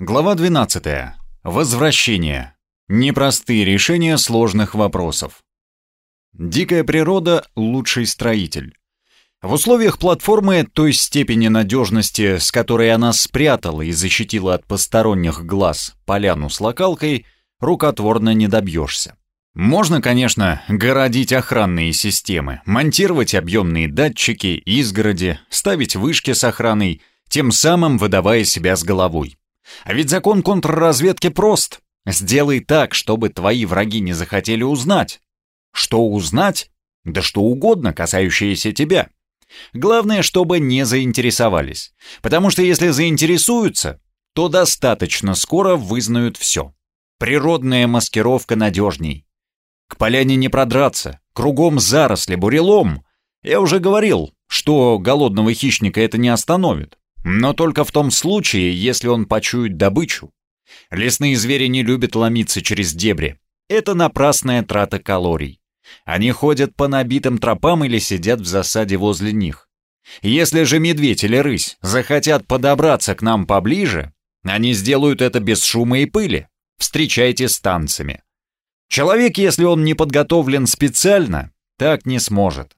Глава 12. Возвращение. Непростые решения сложных вопросов. Дикая природа – лучший строитель. В условиях платформы той степени надежности, с которой она спрятала и защитила от посторонних глаз поляну с локалкой, рукотворно не добьешься. Можно, конечно, городить охранные системы, монтировать объемные датчики, изгороди, ставить вышки с охраной, тем самым выдавая себя с головой. А ведь закон контрразведки прост. Сделай так, чтобы твои враги не захотели узнать. Что узнать? Да что угодно, касающееся тебя. Главное, чтобы не заинтересовались. Потому что если заинтересуются, то достаточно скоро вызнают все. Природная маскировка надежней. К поляне не продраться, кругом заросли, бурелом. Я уже говорил, что голодного хищника это не остановит. Но только в том случае, если он почует добычу. Лесные звери не любят ломиться через дебри. Это напрасная трата калорий. Они ходят по набитым тропам или сидят в засаде возле них. Если же медведь или рысь захотят подобраться к нам поближе, они сделают это без шума и пыли. Встречайте с танцами. Человек, если он не подготовлен специально, так не сможет.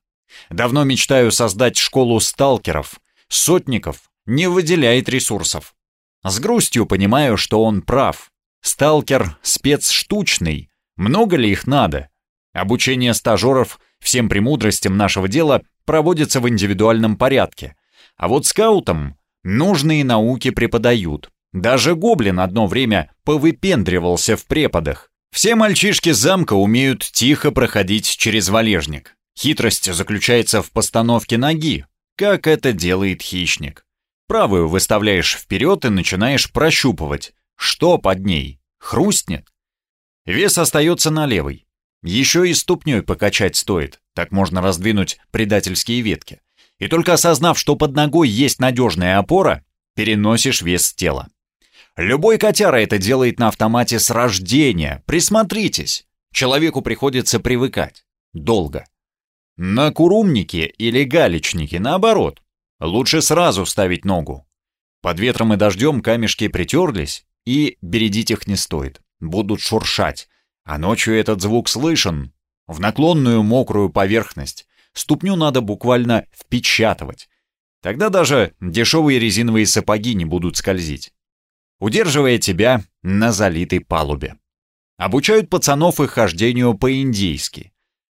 Давно мечтаю создать школу сталкеров, сотников, не выделяет ресурсов. С грустью понимаю, что он прав. Сталкер — спец штучный. Много ли их надо? Обучение стажеров всем премудростям нашего дела проводится в индивидуальном порядке. А вот скаутам нужные науки преподают. Даже гоблин одно время повыпендривался в преподах. Все мальчишки замка умеют тихо проходить через валежник. Хитрость заключается в постановке ноги, как это делает хищник. Правую выставляешь вперед и начинаешь прощупывать. Что под ней? Хрустнет? Вес остается на левой. Еще и ступней покачать стоит, так можно раздвинуть предательские ветки. И только осознав, что под ногой есть надежная опора, переносишь вес тела. Любой котяра это делает на автомате с рождения. Присмотритесь. Человеку приходится привыкать. Долго. На курумнике или галечнике, наоборот, Лучше сразу ставить ногу. Под ветром и дождем камешки притерлись, и бередить их не стоит. Будут шуршать. А ночью этот звук слышен. В наклонную мокрую поверхность. Ступню надо буквально впечатывать. Тогда даже дешевые резиновые сапоги не будут скользить. Удерживая тебя на залитой палубе. Обучают пацанов их хождению по-индейски.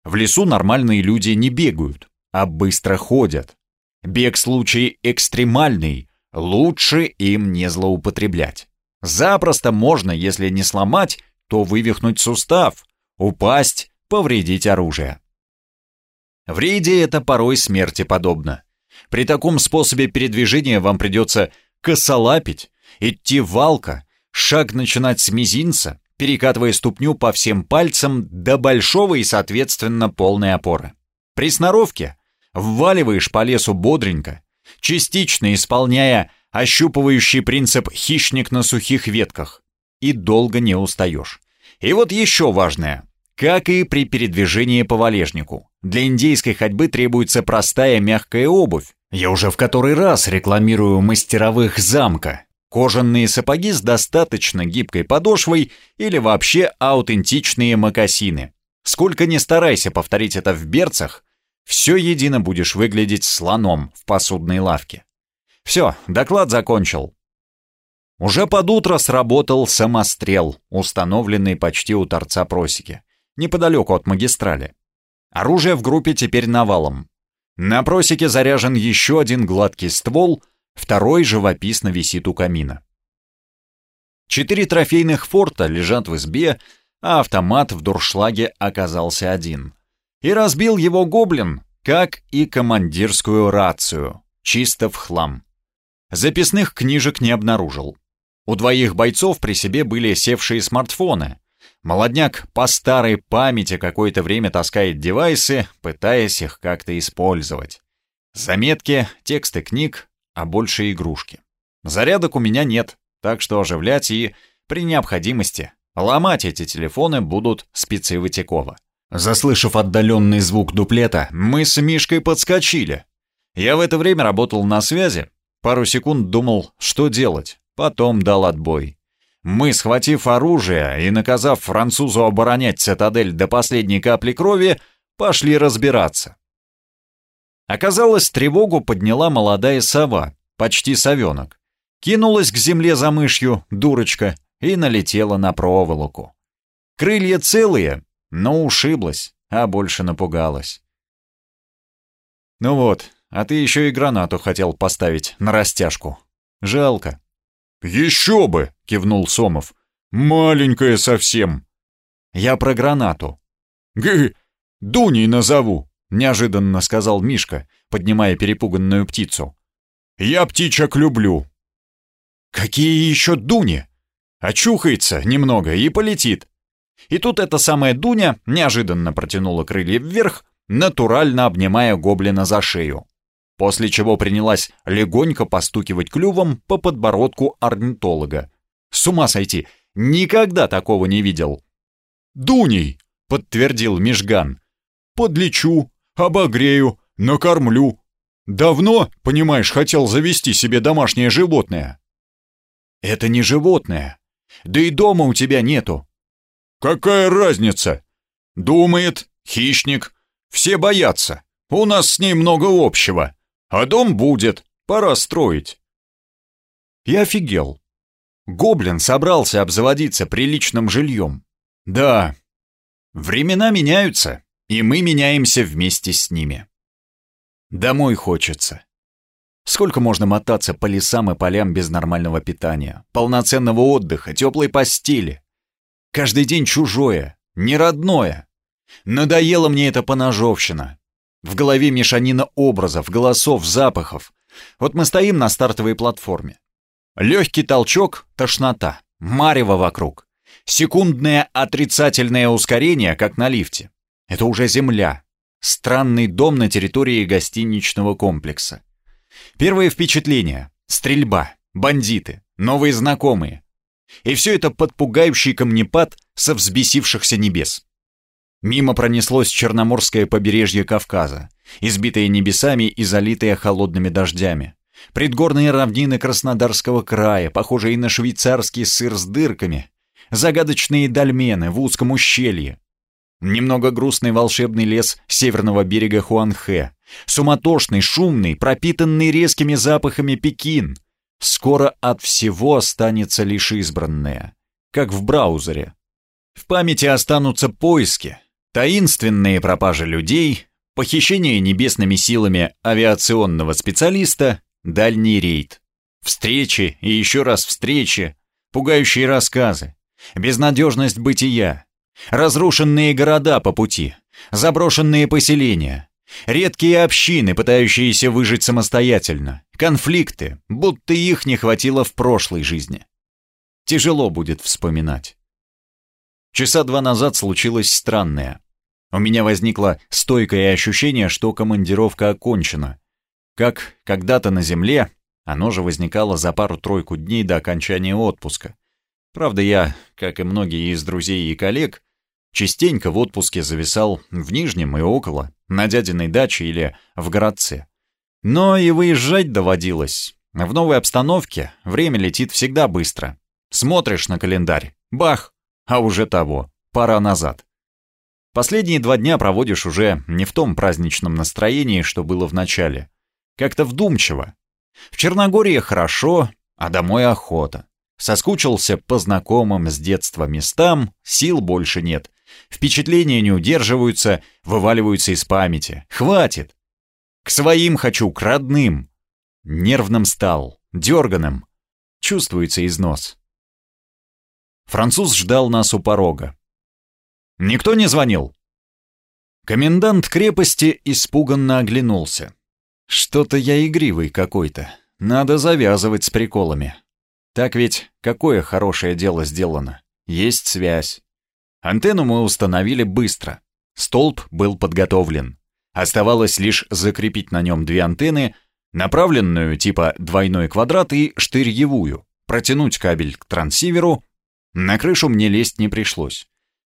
В лесу нормальные люди не бегают, а быстро ходят. Бег случай экстремальный, лучше им не злоупотреблять. Запросто можно, если не сломать, то вывихнуть сустав, упасть, повредить оружие. В рейде это порой смерти подобно. При таком способе передвижения вам придется косолапить, идти валко, шаг начинать с мизинца, перекатывая ступню по всем пальцам до большого и, соответственно, полной опоры. При сноровке вваливаешь по лесу бодренько, частично исполняя ощупывающий принцип «хищник на сухих ветках», и долго не устаешь. И вот еще важное. Как и при передвижении по валежнику, для индейской ходьбы требуется простая мягкая обувь. Я уже в который раз рекламирую мастеровых замка. Кожаные сапоги с достаточно гибкой подошвой или вообще аутентичные мокасины. Сколько ни старайся повторить это в берцах, все едино будешь выглядеть слоном в посудной лавке. Все, доклад закончил. Уже под утро сработал самострел, установленный почти у торца просеки, неподалеку от магистрали. Оружие в группе теперь навалом. На просеке заряжен еще один гладкий ствол, второй живописно висит у камина. Четыре трофейных форта лежат в избе, а автомат в дуршлаге оказался один. И разбил его гоблин, как и командирскую рацию, чисто в хлам. Записных книжек не обнаружил. У двоих бойцов при себе были севшие смартфоны. Молодняк по старой памяти какое-то время таскает девайсы, пытаясь их как-то использовать. Заметки, тексты книг, а больше игрушки. Зарядок у меня нет, так что оживлять и, при необходимости, ломать эти телефоны будут спецы Ватякова. Заслышав отдаленный звук дуплета, мы с Мишкой подскочили. Я в это время работал на связи. Пару секунд думал, что делать. Потом дал отбой. Мы, схватив оружие и наказав французу оборонять цитадель до последней капли крови, пошли разбираться. Оказалось, тревогу подняла молодая сова, почти совенок. Кинулась к земле за мышью, дурочка, и налетела на проволоку. Крылья целые, но ушиблась, а больше напугалась. «Ну вот, а ты еще и гранату хотел поставить на растяжку. Жалко». «Еще бы!» — кивнул Сомов. «Маленькая совсем». «Я про гранату». «Гы, Дуней назову», — неожиданно сказал Мишка, поднимая перепуганную птицу. «Я птичек люблю». «Какие еще Дуни?» Очухается немного и полетит. И тут эта самая Дуня неожиданно протянула крылья вверх, натурально обнимая гоблина за шею. После чего принялась легонько постукивать клювом по подбородку орнитолога. С ума сойти, никогда такого не видел. «Дуней!» — подтвердил Межган. «Подлечу, обогрею, накормлю. Давно, понимаешь, хотел завести себе домашнее животное». «Это не животное. Да и дома у тебя нету. Какая разница? Думает, хищник. Все боятся. У нас с ней много общего. А дом будет. Пора строить. Я офигел. Гоблин собрался обзаводиться приличным жильем. Да, времена меняются, и мы меняемся вместе с ними. Домой хочется. Сколько можно мотаться по лесам и полям без нормального питания, полноценного отдыха, теплой постели? Каждый день чужое, неродное. Надоела мне эта поножовщина. В голове мешанина образов, голосов, запахов. Вот мы стоим на стартовой платформе. Легкий толчок, тошнота, марево вокруг. Секундное отрицательное ускорение, как на лифте. Это уже земля. Странный дом на территории гостиничного комплекса. Первое впечатление — стрельба, бандиты, новые знакомые. И все это под пугающий камнепад со взбесившихся небес. Мимо пронеслось Черноморское побережье Кавказа, избитое небесами и залитое холодными дождями. Предгорные равнины Краснодарского края, похожие на швейцарский сыр с дырками. Загадочные дольмены в узком ущелье. Немного грустный волшебный лес северного берега Хуанхэ, Суматошный, шумный, пропитанный резкими запахами Пекин. Скоро от всего останется лишь избранное, как в браузере. В памяти останутся поиски, таинственные пропажи людей, похищение небесными силами авиационного специалиста, дальний рейд. Встречи и еще раз встречи, пугающие рассказы, безнадежность бытия, разрушенные города по пути, заброшенные поселения, Редкие общины, пытающиеся выжить самостоятельно. Конфликты, будто их не хватило в прошлой жизни. Тяжело будет вспоминать. Часа два назад случилось странное. У меня возникло стойкое ощущение, что командировка окончена. Как когда-то на земле, оно же возникало за пару-тройку дней до окончания отпуска. Правда, я, как и многие из друзей и коллег, частенько в отпуске зависал в Нижнем и около, на дядиной даче или в городце. Но и выезжать доводилось. В новой обстановке время летит всегда быстро. Смотришь на календарь, бах, а уже того, пора назад. Последние два дня проводишь уже не в том праздничном настроении, что было в начале. Как-то вдумчиво. В Черногории хорошо, а домой охота. Соскучился по знакомым с детства местам, сил больше нет. Впечатления не удерживаются, вываливаются из памяти. Хватит! К своим хочу, к родным. Нервным стал, дерганым. Чувствуется износ. Француз ждал нас у порога. Никто не звонил. Комендант крепости испуганно оглянулся. Что-то я игривый какой-то. Надо завязывать с приколами. Так ведь какое хорошее дело сделано. Есть связь. Антенну мы установили быстро. Столб был подготовлен. Оставалось лишь закрепить на нем две антенны, направленную типа двойной квадрат и штырьевую, протянуть кабель к трансиверу. На крышу мне лезть не пришлось.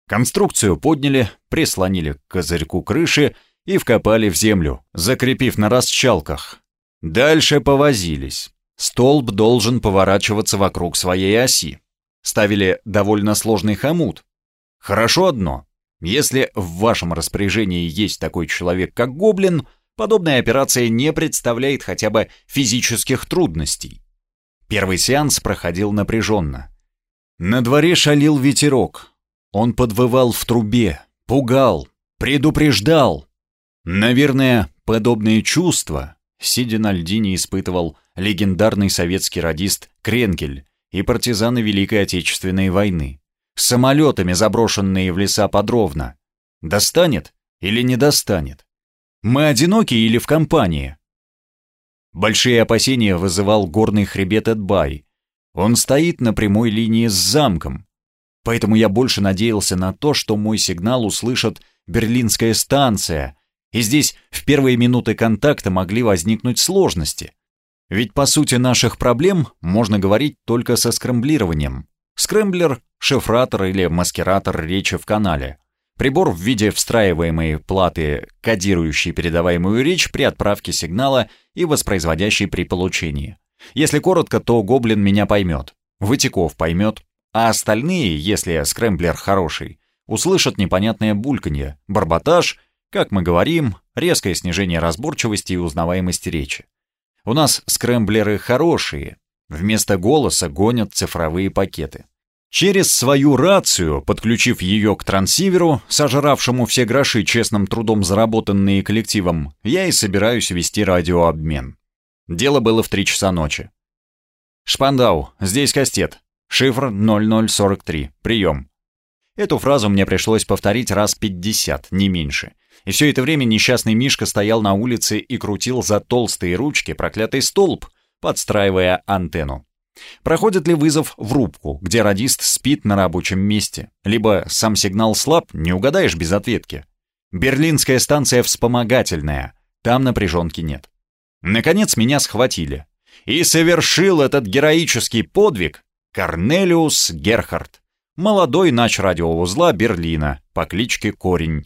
Конструкцию подняли, прислонили к козырьку крыши и вкопали в землю, закрепив на расчалках. Дальше повозились. Столб должен поворачиваться вокруг своей оси. Ставили довольно сложный хомут. Хорошо одно. Если в вашем распоряжении есть такой человек, как Гоблин, подобная операция не представляет хотя бы физических трудностей. Первый сеанс проходил напряженно. На дворе шалил ветерок. Он подвывал в трубе, пугал, предупреждал. Наверное, подобные чувства, сидя на льдине, испытывал легендарный советский радист Кренкель и партизаны Великой Отечественной войны. Самолетами, заброшенные в леса подробно. Достанет или не достанет? Мы одиноки или в компании? Большие опасения вызывал горный хребет Эдбай. Он стоит на прямой линии с замком. Поэтому я больше надеялся на то, что мой сигнал услышат Берлинская станция, и здесь в первые минуты контакта могли возникнуть сложности. Ведь по сути наших проблем можно говорить только со скрэмблированием. Скрэмблер — шифратор или маскиратор речи в канале. Прибор в виде встраиваемой платы, кодирующей передаваемую речь при отправке сигнала и воспроизводящей при получении. Если коротко, то Гоблин меня поймет, Вытеков поймет, а остальные, если скрэмблер хороший, услышат непонятное бульканье, барботаж, как мы говорим, резкое снижение разборчивости и узнаваемости речи. У нас скрэмблеры хорошие. Вместо голоса гонят цифровые пакеты. Через свою рацию, подключив ее к трансиверу, сожравшему все гроши честным трудом заработанные коллективом, я и собираюсь вести радиообмен. Дело было в три часа ночи. «Шпандау, здесь Кастет. Шифр 0043. Прием». Эту фразу мне пришлось повторить раз 50, не меньше. И все это время несчастный Мишка стоял на улице и крутил за толстые ручки проклятый столб, подстраивая антенну. Проходит ли вызов в рубку, где радист спит на рабочем месте? Либо сам сигнал слаб, не угадаешь без ответки. Берлинская станция вспомогательная, там напряженки нет. Наконец меня схватили. И совершил этот героический подвиг Корнелиус Герхард, молодой нач радиоузла Берлина по кличке Корень.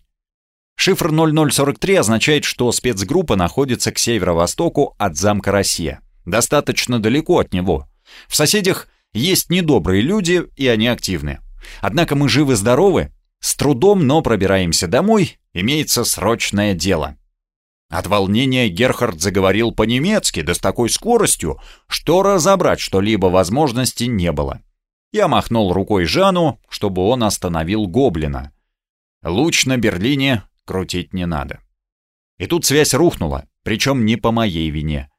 Шифр 0043 означает, что спецгруппа находится к северо-востоку от замка Россия, достаточно далеко от него. В соседях есть недобрые люди, и они активны. Однако мы живы-здоровы, с трудом, но пробираемся домой, имеется срочное дело. От волнения Герхард заговорил по-немецки, да с такой скоростью, что разобрать что-либо возможности не было. Я махнул рукой Жану, чтобы он остановил гоблина. Луч на Берлине крутить не надо. И тут связь рухнула, причем не по моей вине.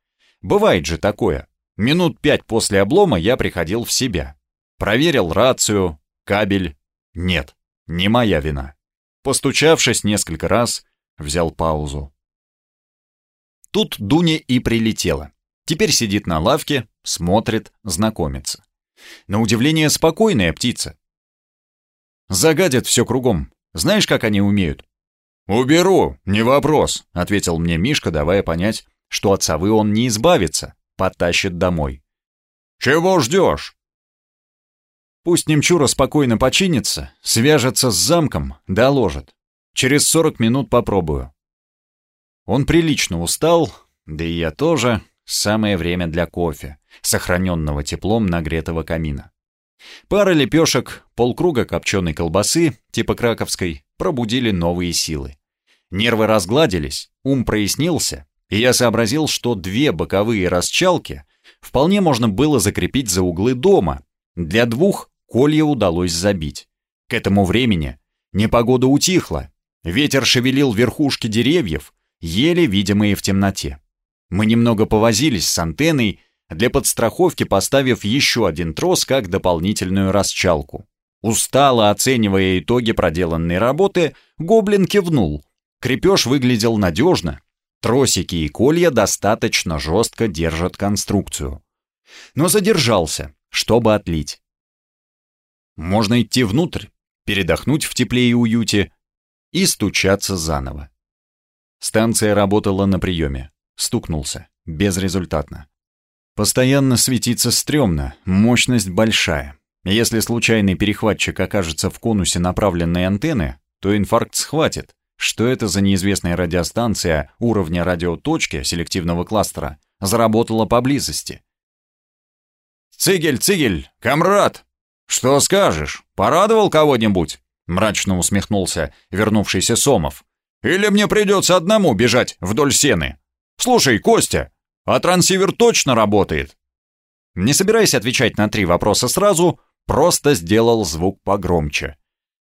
Бывает же такое. Минут пять после облома я приходил в себя. Проверил рацию, кабель. Нет, не моя вина. Постучавшись несколько раз, взял паузу. Тут Дуня и прилетела. Теперь сидит на лавке, смотрит, знакомится. На удивление спокойная птица. Загадят все кругом. Знаешь, как они умеют? «Уберу, не вопрос», — ответил мне Мишка, давая понять, что от совы он не избавится, потащит домой. «Чего ждешь?» Пусть немчура спокойно починится, свяжется с замком, доложит. Через сорок минут попробую. Он прилично устал, да и я тоже. Самое время для кофе, сохраненного теплом нагретого камина. Пара лепешек, полкруга копченой колбасы, типа краковской, пробудили новые силы. Нервы разгладились, ум прояснился, и я сообразил, что две боковые расчалки вполне можно было закрепить за углы дома. Для двух колья удалось забить. К этому времени непогода утихла, ветер шевелил верхушки деревьев, еле видимые в темноте. Мы немного повозились с антенной, для подстраховки поставив еще один трос как дополнительную расчалку. Устало оценивая итоги проделанной работы, гоблин кивнул. Крепеж выглядел надежно. Тросики и колья достаточно жестко держат конструкцию. Но задержался, чтобы отлить. Можно идти внутрь, передохнуть в тепле и уюте и стучаться заново. Станция работала на приеме. Стукнулся. Безрезультатно. Постоянно светиться стрёмно, мощность большая. Если случайный перехватчик окажется в конусе направленной антенны, то инфаркт схватит. Что это за неизвестная радиостанция уровня радиоточки селективного кластера заработала поблизости? «Цигель, Цигель, комрад! Что скажешь, порадовал кого-нибудь?» Мрачно усмехнулся вернувшийся Сомов. «Или мне придется одному бежать вдоль сены? Слушай, Костя, а трансивер точно работает?» Не собираясь отвечать на три вопроса сразу, просто сделал звук погромче.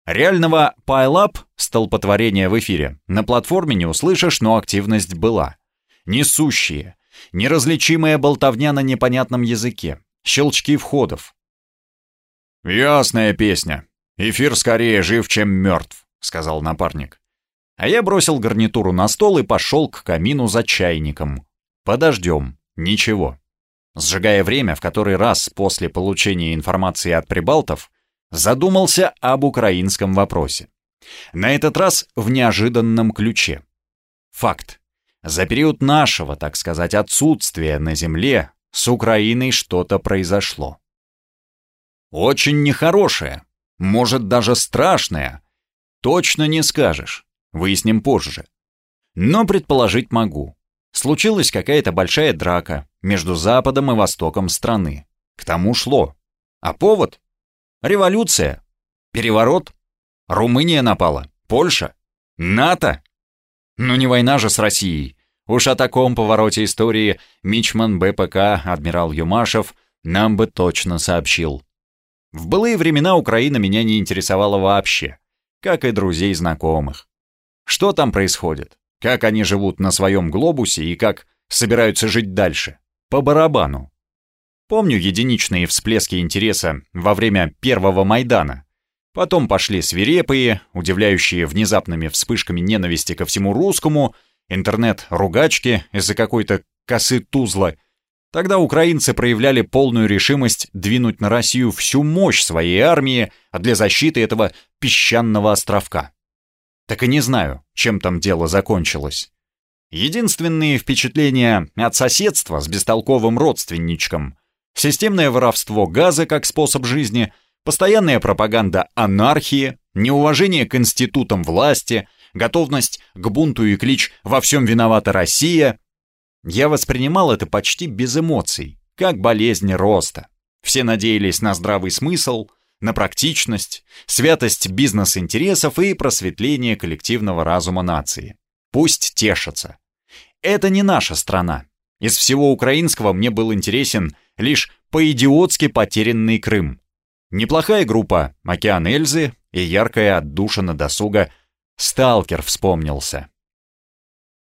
Реального пайлап, столпотворения в эфире, на платформе не услышишь, но активность была. Несущие, неразличимая болтовня на непонятном языке, щелчки входов. «Ясная песня. Эфир скорее жив, чем мертв», — сказал напарник. А я бросил гарнитуру на стол и пошел к камину за чайником. Подождем. Ничего. Сжигая время в который раз после получения информации от прибалтов, задумался об украинском вопросе. На этот раз в неожиданном ключе. Факт. За период нашего, так сказать, отсутствия на земле с Украиной что-то произошло. Очень нехорошее, может даже страшное. Точно не скажешь, выясним позже. Но предположить могу. Случилась какая-то большая драка между Западом и Востоком страны. К тому шло. А повод? Революция. Переворот. Румыния напала. Польша. НАТО. Ну не война же с Россией. Уж о таком повороте истории Мичман БПК, адмирал Юмашев, нам бы точно сообщил. В былые времена Украина меня не интересовала вообще, как и друзей знакомых. Что там происходит? Как они живут на своем глобусе и как собираются жить дальше? По барабану. Помню единичные всплески интереса во время первого Майдана. Потом пошли свирепые, удивляющие внезапными вспышками ненависти ко всему русскому, интернет-ругачки из-за какой-то косы тузла. Тогда украинцы проявляли полную решимость двинуть на Россию всю мощь своей армии для защиты этого песчаного островка. Так и не знаю, чем там дело закончилось. Единственные впечатления от соседства с бестолковым родственничком, системное воровство газа как способ жизни, постоянная пропаганда анархии, неуважение к институтам власти, готовность к бунту и клич «Во всем виновата Россия», я воспринимал это почти без эмоций, как болезнь роста. Все надеялись на здравый смысл, на практичность, святость бизнес-интересов и просветление коллективного разума нации. Пусть тешатся. Это не наша страна. Из всего украинского мне был интересен лишь по-идиотски потерянный Крым. Неплохая группа «Океан Эльзы» и яркая отдушина досуга «Сталкер» вспомнился.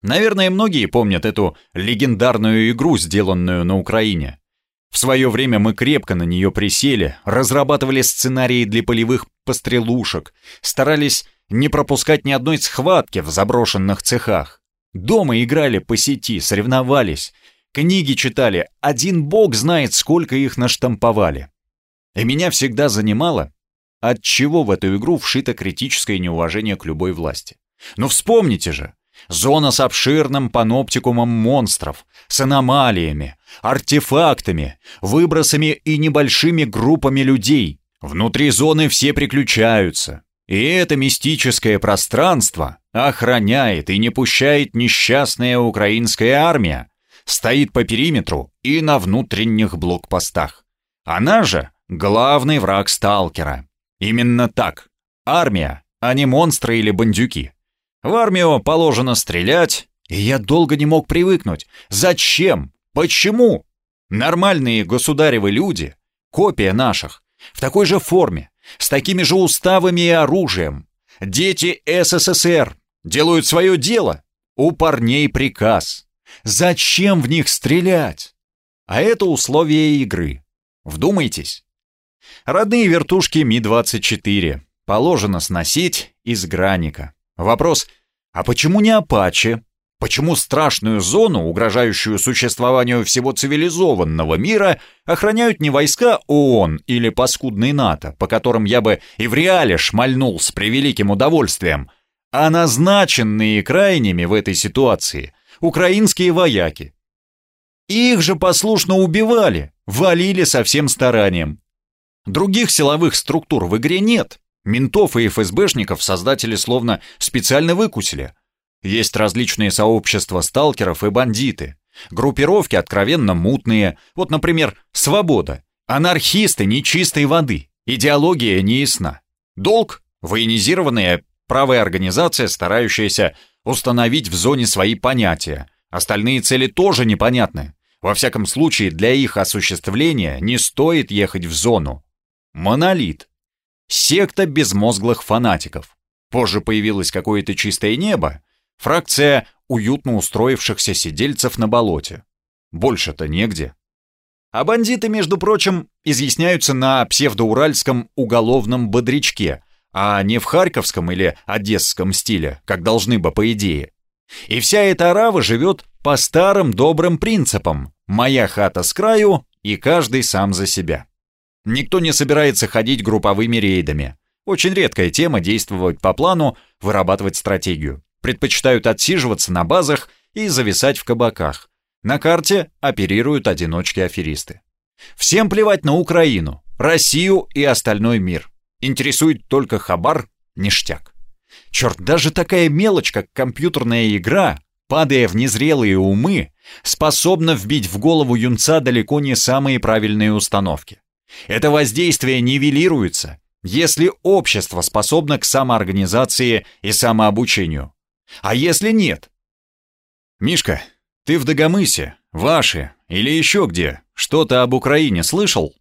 Наверное, многие помнят эту легендарную игру, сделанную на Украине. В свое время мы крепко на нее присели, разрабатывали сценарии для полевых пострелушек, старались не пропускать ни одной схватки в заброшенных цехах. Дома играли по сети, соревновались, книги читали, один бог знает, сколько их наштамповали. И меня всегда занимало, от чего в эту игру вшито критическое неуважение к любой власти. Но вспомните же, Зона с обширным паноптикумом монстров, с аномалиями, артефактами, выбросами и небольшими группами людей. Внутри зоны все приключаются. И это мистическое пространство охраняет и не пущает несчастная украинская армия. Стоит по периметру и на внутренних блокпостах. Она же главный враг сталкера. Именно так. Армия, а не монстры или бандюки. В армию положено стрелять, и я долго не мог привыкнуть. Зачем? Почему? Нормальные государевы люди, копия наших, в такой же форме, с такими же уставами и оружием. Дети СССР делают свое дело. У парней приказ. Зачем в них стрелять? А это условия игры. Вдумайтесь. Родные вертушки Ми-24 положено сносить из граника. Вопрос, а почему не Апачи? Почему страшную зону, угрожающую существованию всего цивилизованного мира, охраняют не войска ООН или паскудный НАТО, по которым я бы и в реале шмальнул с превеликим удовольствием, а назначенные крайними в этой ситуации украинские вояки? Их же послушно убивали, валили со всем старанием. Других силовых структур в игре нет, Ментов и ФСБшников создатели словно специально выкусили. Есть различные сообщества сталкеров и бандиты. Группировки откровенно мутные. Вот, например, «Свобода» Анархисты нечистой воды, идеология неясна. Долг — военизированная правая организация, старающаяся установить в зоне свои понятия. Остальные цели тоже непонятны. Во всяком случае, для их осуществления не стоит ехать в зону. Монолит. Секта безмозглых фанатиков. Позже появилось какое-то чистое небо. Фракция уютно устроившихся сидельцев на болоте. Больше-то негде. А бандиты, между прочим, изъясняются на псевдоуральском уголовном бодрячке, а не в харьковском или одесском стиле, как должны бы по идее. И вся эта арава живет по старым добрым принципам «моя хата с краю» и каждый сам за себя. Никто не собирается ходить групповыми рейдами. Очень редкая тема действовать по плану, вырабатывать стратегию. Предпочитают отсиживаться на базах и зависать в кабаках. На карте оперируют одиночки-аферисты. Всем плевать на Украину, Россию и остальной мир. Интересует только хабар, ништяк. Черт, даже такая мелочь, как компьютерная игра, падая в незрелые умы, способна вбить в голову юнца далеко не самые правильные установки. Это воздействие нивелируется, если общество способно к самоорганизации и самообучению. А если нет? Мишка, ты в Дагомысе, ваши или еще где, что-то об Украине слышал?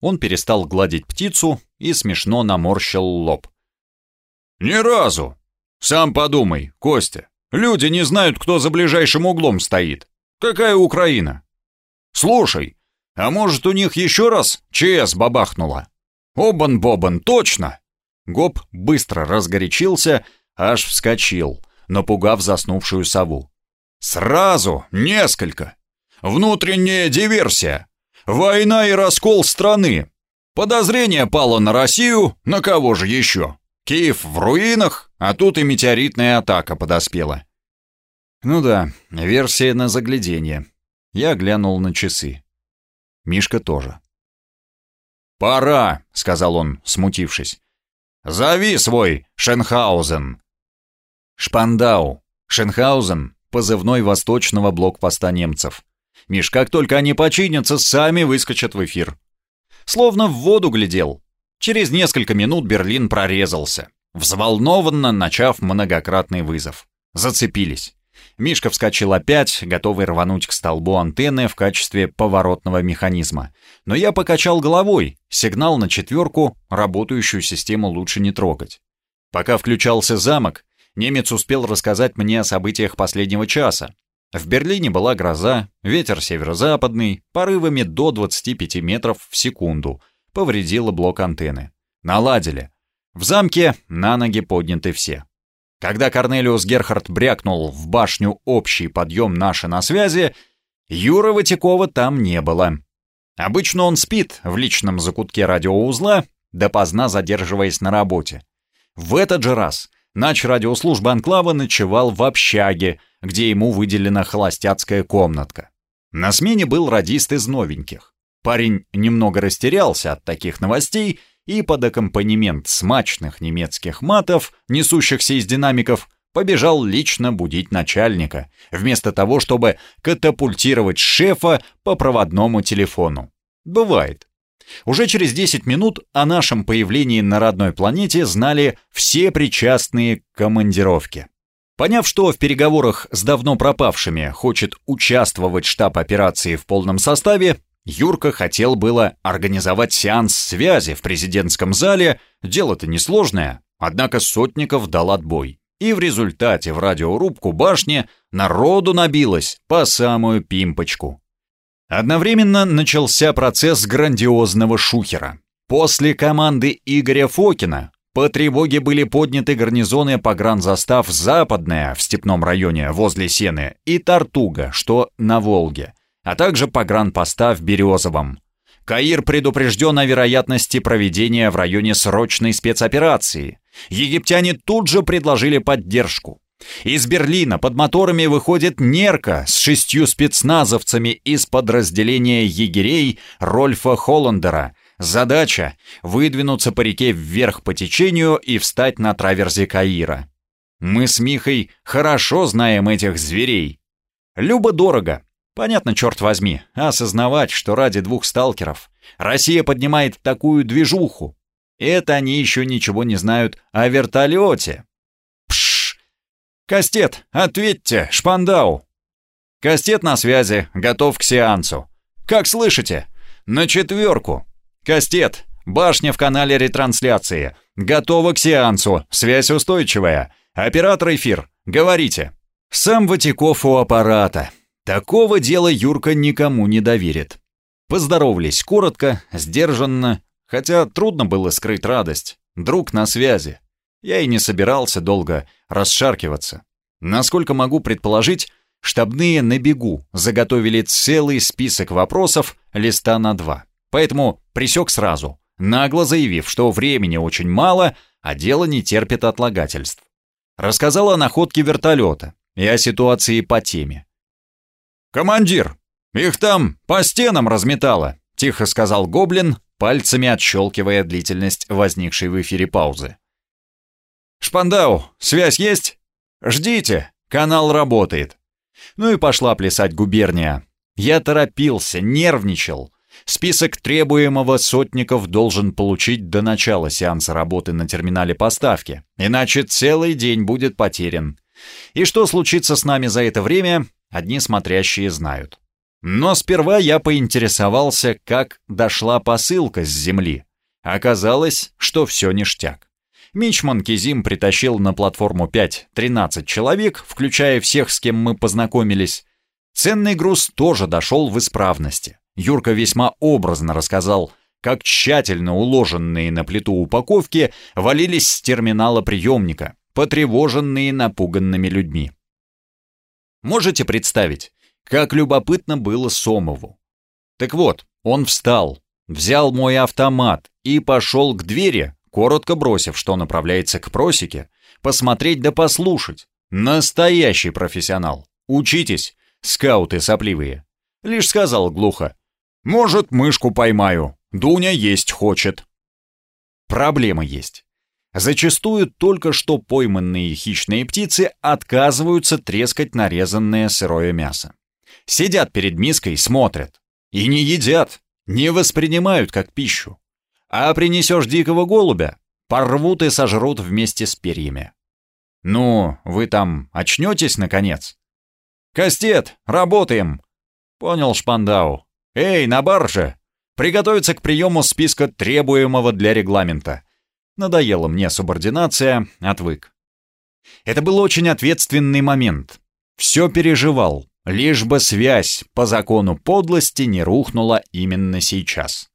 Он перестал гладить птицу и смешно наморщил лоб. «Ни разу! Сам подумай, Костя, люди не знают, кто за ближайшим углом стоит. Какая Украина? Слушай, а может у них еще раз ЧС бабахнула? Обан-бобан, точно!» Гоб быстро разгорячился, аж вскочил, напугав заснувшую сову. «Сразу несколько! Внутренняя диверсия! Война и раскол страны! Подозрение пало на Россию, на кого же еще? Киев в руинах, а тут и метеоритная атака подоспела». «Ну да, версия на заглядение». Я глянул на часы. Мишка тоже. «Пора», — сказал он, смутившись. «Зови свой Шенхаузен». «Шпандау. Шенхаузен — позывной восточного блокпоста немцев. Миш, как только они починятся, сами выскочат в эфир». Словно в воду глядел. Через несколько минут Берлин прорезался, взволнованно начав многократный вызов. Зацепились. Мишка вскочил опять, готовый рвануть к столбу антенны в качестве поворотного механизма. Но я покачал головой, сигнал на четверку, работающую систему лучше не трогать. Пока включался замок, немец успел рассказать мне о событиях последнего часа. В Берлине была гроза, ветер северо-западный, порывами до 25 метров в секунду, повредила блок антенны. Наладили. В замке на ноги подняты все. Когда Корнелиус Герхард брякнул в башню общий подъем наши на связи, Юра Ватякова там не было. Обычно он спит в личном закутке радиоузла, допоздна задерживаясь на работе. В этот же раз нач радиослужбы Анклава ночевал в общаге, где ему выделена холостяцкая комнатка. На смене был радист из новеньких. Парень немного растерялся от таких новостей и под аккомпанемент смачных немецких матов, несущихся из динамиков, побежал лично будить начальника, вместо того, чтобы катапультировать шефа по проводному телефону. Бывает. Уже через 10 минут о нашем появлении на родной планете знали все причастные к командировке. Поняв, что в переговорах с давно пропавшими хочет участвовать штаб операции в полном составе, Юрка хотел было организовать сеанс связи в президентском зале, дело-то несложное, однако Сотников дал отбой. И в результате в радиорубку башни народу набилось по самую пимпочку. Одновременно начался процесс грандиозного шухера. После команды Игоря Фокина по тревоге были подняты гарнизоны погранзастав «Западная» в степном районе возле Сены и «Тартуга», что на Волге – а также погранпоста в Березовом. Каир предупрежден о вероятности проведения в районе срочной спецоперации. Египтяне тут же предложили поддержку. Из Берлина под моторами выходит Нерка с шестью спецназовцами из подразделения егерей Рольфа Холландера. Задача — выдвинуться по реке вверх по течению и встать на траверзе Каира. Мы с Михой хорошо знаем этих зверей. Любо-дорого, Понятно, черт возьми, осознавать, что ради двух сталкеров Россия поднимает такую движуху. Это они еще ничего не знают о вертолете. Пш! Кастет, ответьте, Шпандау. Кастет на связи, готов к сеансу. Как слышите? На четверку. Кастет, башня в канале ретрансляции. Готова к сеансу, связь устойчивая. Оператор эфир, говорите. Сам Ватиков у аппарата. Такого дела Юрка никому не доверит. Поздоровались коротко, сдержанно, хотя трудно было скрыть радость. Друг на связи. Я и не собирался долго расшаркиваться. Насколько могу предположить, штабные на бегу заготовили целый список вопросов листа на два. Поэтому присек сразу, нагло заявив, что времени очень мало, а дело не терпит отлагательств. Рассказал о находке вертолета и о ситуации по теме. «Командир, их там по стенам разметало», — тихо сказал Гоблин, пальцами отщелкивая длительность возникшей в эфире паузы. «Шпандау, связь есть? Ждите, канал работает». Ну и пошла плясать губерния. Я торопился, нервничал. Список требуемого сотников должен получить до начала сеанса работы на терминале поставки, иначе целый день будет потерян. И что случится с нами за это время, одни смотрящие знают. Но сперва я поинтересовался, как дошла посылка с земли. Оказалось, что все ништяк. Мичман Кизим притащил на платформу 5 13 человек, включая всех, с кем мы познакомились. Ценный груз тоже дошел в исправности. Юрка весьма образно рассказал, как тщательно уложенные на плиту упаковки валились с терминала приемника, потревоженные напуганными людьми. Можете представить, как любопытно было Сомову. Так вот, он встал, взял мой автомат и пошел к двери, коротко бросив, что направляется к просеке, посмотреть да послушать. Настоящий профессионал. Учитесь, скауты сопливые. Лишь сказал глухо. «Может, мышку поймаю. Дуня есть хочет». Проблема есть. Зачастую только что пойманные хищные птицы отказываются трескать нарезанное сырое мясо. Сидят перед миской, смотрят. И не едят, не воспринимают как пищу. А принесешь дикого голубя, порвут и сожрут вместе с перьями. Ну, вы там очнетесь, наконец? Кастет, работаем! Понял Шпандау. Эй, на барже! Приготовиться к приему списка требуемого для регламента. Надоела мне субординация, отвык. Это был очень ответственный момент. Все переживал, лишь бы связь по закону подлости не рухнула именно сейчас.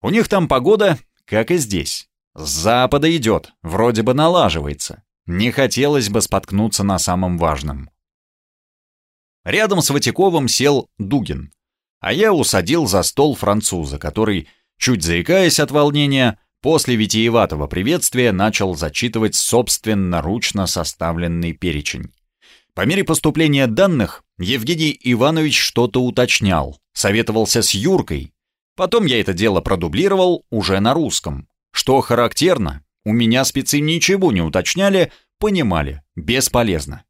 У них там погода, как и здесь. С запада идет, вроде бы налаживается. Не хотелось бы споткнуться на самом важном. Рядом с Ватиковым сел Дугин, а я усадил за стол француза, который, чуть заикаясь от волнения, После витиеватого приветствия начал зачитывать собственноручно составленный перечень. По мере поступления данных Евгений Иванович что-то уточнял, советовался с Юркой. Потом я это дело продублировал уже на русском. Что характерно, у меня спецы ничего не уточняли, понимали, бесполезно.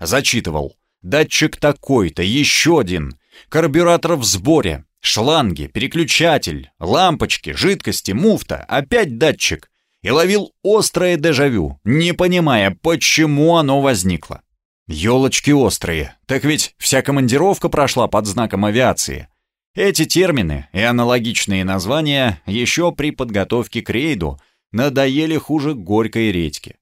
Зачитывал. Датчик такой-то, еще один. Карбюратор в сборе. Шланги, переключатель, лампочки, жидкости, муфта, опять датчик. И ловил острое дежавю, не понимая, почему оно возникло. Ёлочки острые, так ведь вся командировка прошла под знаком авиации. Эти термины и аналогичные названия еще при подготовке к рейду надоели хуже горькой редьки.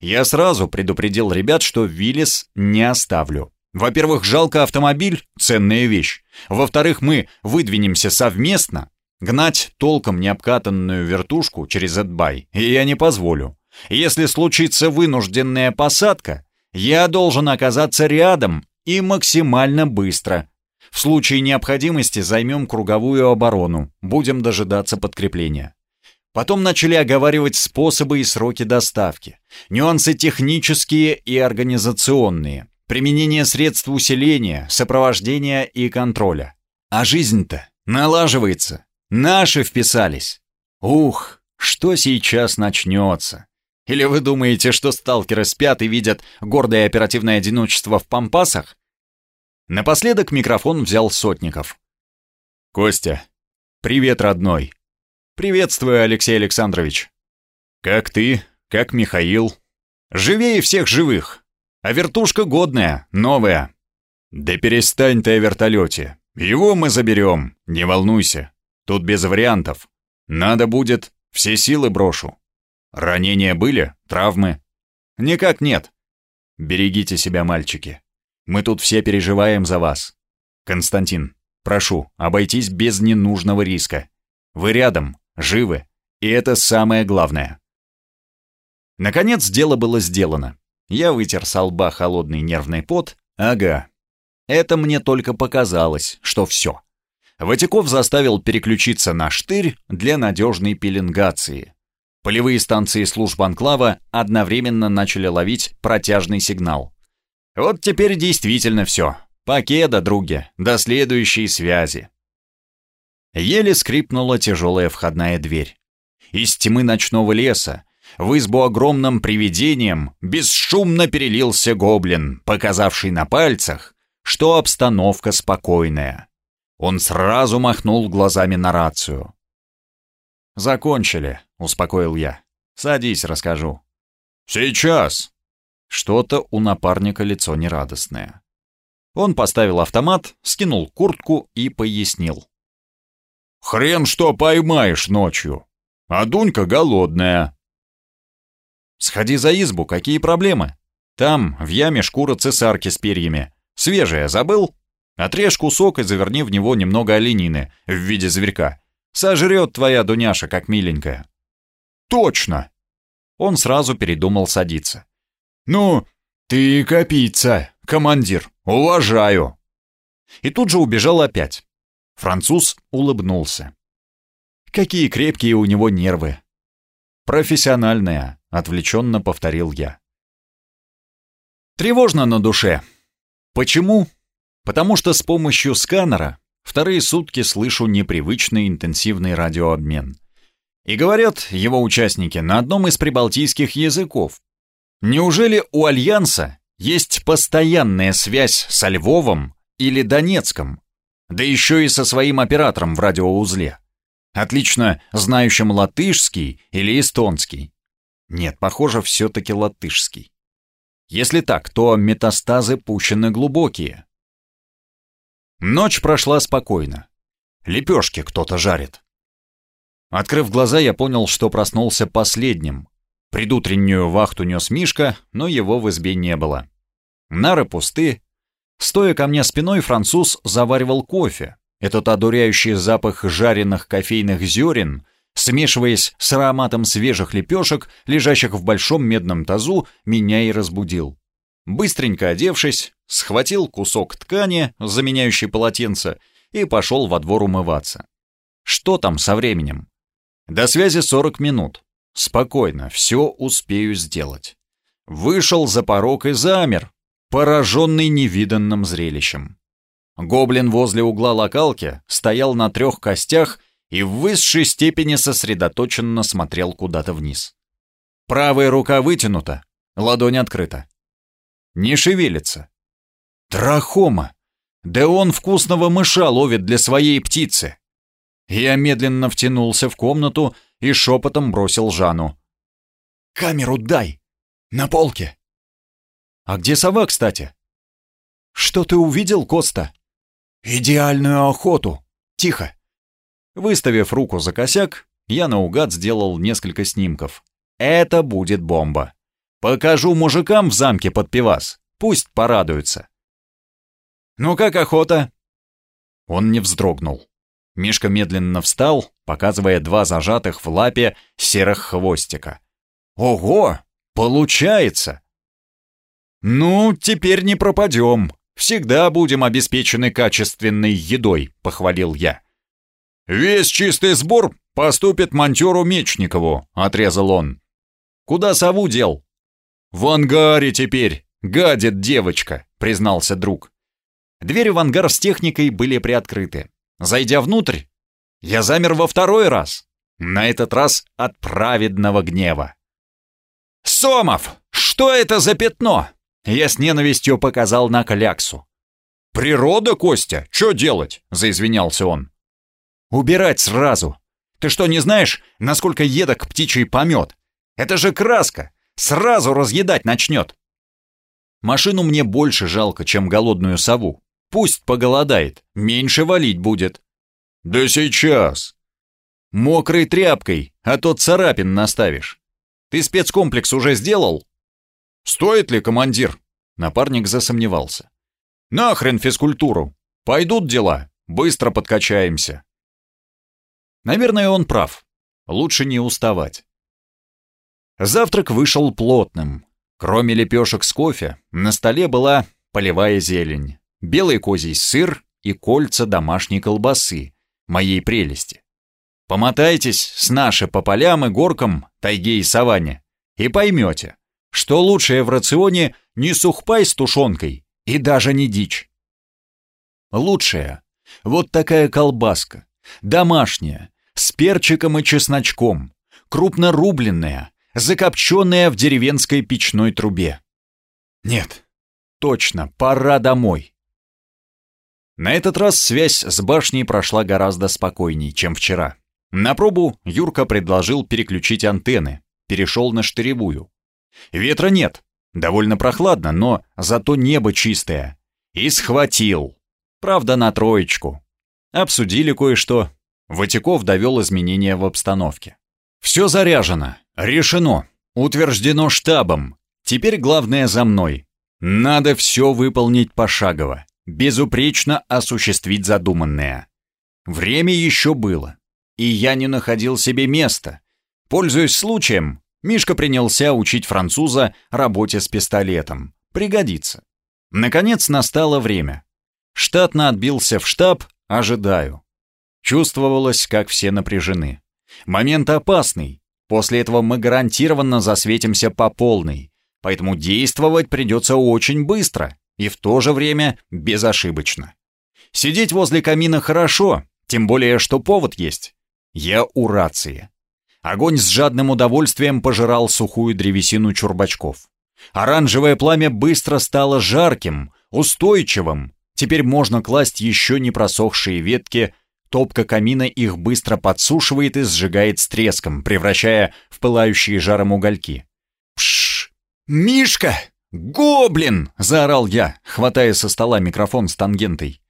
Я сразу предупредил ребят, что Виллис не оставлю. Во-первых, жалко автомобиль — ценная вещь. Во-вторых, мы выдвинемся совместно. Гнать толком необкатанную вертушку через Эдбай я не позволю. Если случится вынужденная посадка, я должен оказаться рядом и максимально быстро. В случае необходимости займем круговую оборону, будем дожидаться подкрепления. Потом начали оговаривать способы и сроки доставки, нюансы технические и организационные применение средств усиления, сопровождения и контроля. А жизнь-то налаживается. Наши вписались. Ух, что сейчас начнется? Или вы думаете, что сталкеры спят и видят гордое оперативное одиночество в пампасах? Напоследок микрофон взял Сотников. «Костя, «Привет, родной!» «Приветствую, Алексей Александрович!» «Как ты? Как Михаил?» «Живее всех живых! А вертушка годная, новая!» «Да перестань ты о вертолете! Его мы заберем, не волнуйся! Тут без вариантов! Надо будет, все силы брошу!» «Ранения были? Травмы?» «Никак нет!» «Берегите себя, мальчики! Мы тут все переживаем за вас!» «Константин, прошу, обойтись без ненужного риска! Вы рядом, живы, и это самое главное!» Наконец дело было сделано. Я вытер со лба холодный нервный пот. Ага. Это мне только показалось, что все. Ватиков заставил переключиться на штырь для надежной пеленгации. Полевые станции служб Анклава одновременно начали ловить протяжный сигнал. Вот теперь действительно все. Покеда, други, до следующей связи. Еле скрипнула тяжелая входная дверь. Из тьмы ночного леса в избу огромным привидением бесшумно перелился гоблин, показавший на пальцах, что обстановка спокойная. Он сразу махнул глазами на рацию. «Закончили», — успокоил я. «Садись, расскажу». «Сейчас!» Что-то у напарника лицо нерадостное. Он поставил автомат, скинул куртку и пояснил. «Хрен что поймаешь ночью, а Дунька голодная». «Сходи за избу, какие проблемы? Там, в яме, шкура цесарки с перьями. Свежая, забыл? Отрежь кусок и заверни в него немного оленины в виде зверька. Сожрет твоя Дуняша, как миленькая». «Точно!» Он сразу передумал садиться. «Ну, ты копийца, командир, уважаю!» И тут же убежал опять. Француз улыбнулся. «Какие крепкие у него нервы!» «Профессиональные», — отвлеченно повторил я. Тревожно на душе. Почему? Потому что с помощью сканера вторые сутки слышу непривычный интенсивный радиообмен. И говорят его участники на одном из прибалтийских языков. Неужели у Альянса есть постоянная связь со Львовом или Донецком, да еще и со своим оператором в радиоузле? Отлично знающим латышский или эстонский. Нет, похоже, все-таки латышский. Если так, то метастазы пущены глубокие. Ночь прошла спокойно. Лепешки кто-то жарит. Открыв глаза, я понял, что проснулся последним. Предутреннюю вахту нес Мишка, но его в избе не было. Нары пусты. Стоя ко мне спиной, француз заваривал кофе. Этот одуряющий запах жареных кофейных зерен, смешиваясь с ароматом свежих лепешек, лежащих в большом медном тазу, меня и разбудил. Быстренько одевшись, схватил кусок ткани, заменяющий полотенце, и пошел во двор умываться. Что там со временем? До связи 40 минут. Спокойно, все успею сделать. Вышел за порог и замер, пораженный невиданным зрелищем. Гоблин возле угла локалки стоял на трех костях и в высшей степени сосредоточенно смотрел куда-то вниз. Правая рука вытянута, ладонь открыта. Не шевелится. Трахома! Да он вкусного мыша ловит для своей птицы. Я медленно втянулся в комнату и шепотом бросил Жану. «Камеру дай! На полке!» «А где сова, кстати?» «Что ты увидел, Коста?» «Идеальную охоту! Тихо!» Выставив руку за косяк, я наугад сделал несколько снимков. «Это будет бомба!» «Покажу мужикам в замке под пивас, пусть порадуются!» «Ну как охота?» Он не вздрогнул. Мишка медленно встал, показывая два зажатых в лапе серых хвостика. «Ого! Получается!» «Ну, теперь не пропадем. Всегда будем обеспечены качественной едой», — похвалил я. «Весь чистый сбор поступит монтеру Мечникову», — отрезал он. «Куда сову дел?» «В ангаре теперь, гадит девочка», — признался друг. Двери в ангар с техникой были приоткрыты. Зайдя внутрь, я замер во второй раз, на этот раз от праведного гнева. «Сомов, что это за пятно?» Я с ненавистью показал на кляксу. «Природа, Костя, что делать?» — заизвинялся он. Убирать сразу! Ты что, не знаешь, насколько едок птичий помет? Это же краска! Сразу разъедать начнет!» Машину мне больше жалко, чем голодную сову. Пусть поголодает, меньше валить будет. «Да сейчас!» «Мокрой тряпкой, а то царапин наставишь. Ты спецкомплекс уже сделал?» «Стоит ли, командир?» Напарник засомневался. «Нахрен физкультуру! Пойдут дела, быстро подкачаемся!» Наверное, он прав. Лучше не уставать. Завтрак вышел плотным. Кроме лепешек с кофе, на столе была полевая зелень, белый козий сыр и кольца домашней колбасы, моей прелести. Помотайтесь с наши по полям и горкам, тайге и саванне, и поймете, что лучшее в рационе не сухпай с тушенкой и даже не дичь. Лучшее — вот такая колбаска, домашняя, с перчиком и чесночком, крупно рубленная, закопченная в деревенской печной трубе. Нет, точно, пора домой. На этот раз связь с башней прошла гораздо спокойней, чем вчера. На пробу Юрка предложил переключить антенны, перешел на штыревую. Ветра нет, довольно прохладно, но зато небо чистое. И схватил. Правда, на троечку. Обсудили кое-что. Ватяков довел изменения в обстановке. Все заряжено, решено, утверждено штабом. Теперь главное за мной. Надо все выполнить пошагово, безупречно осуществить задуманное. Время еще было, и я не находил себе места. Пользуясь случаем, Мишка принялся учить француза работе с пистолетом. Пригодится. Наконец настало время. Штатно отбился в штаб, ожидаю. Чувствовалось, как все напряжены. Момент опасный. После этого мы гарантированно засветимся по полной. Поэтому действовать придется очень быстро и в то же время безошибочно. Сидеть возле камина хорошо, тем более, что повод есть. Я у рации. Огонь с жадным удовольствием пожирал сухую древесину чурбачков. Оранжевое пламя быстро стало жарким, устойчивым. Теперь можно класть еще не просохшие ветки, топка камина их быстро подсушивает и сжигает с треском, превращая в пылающие жаром угольки. «Пшш! Мишка! Гоблин!» — заорал я, хватая со стола микрофон с тангентой.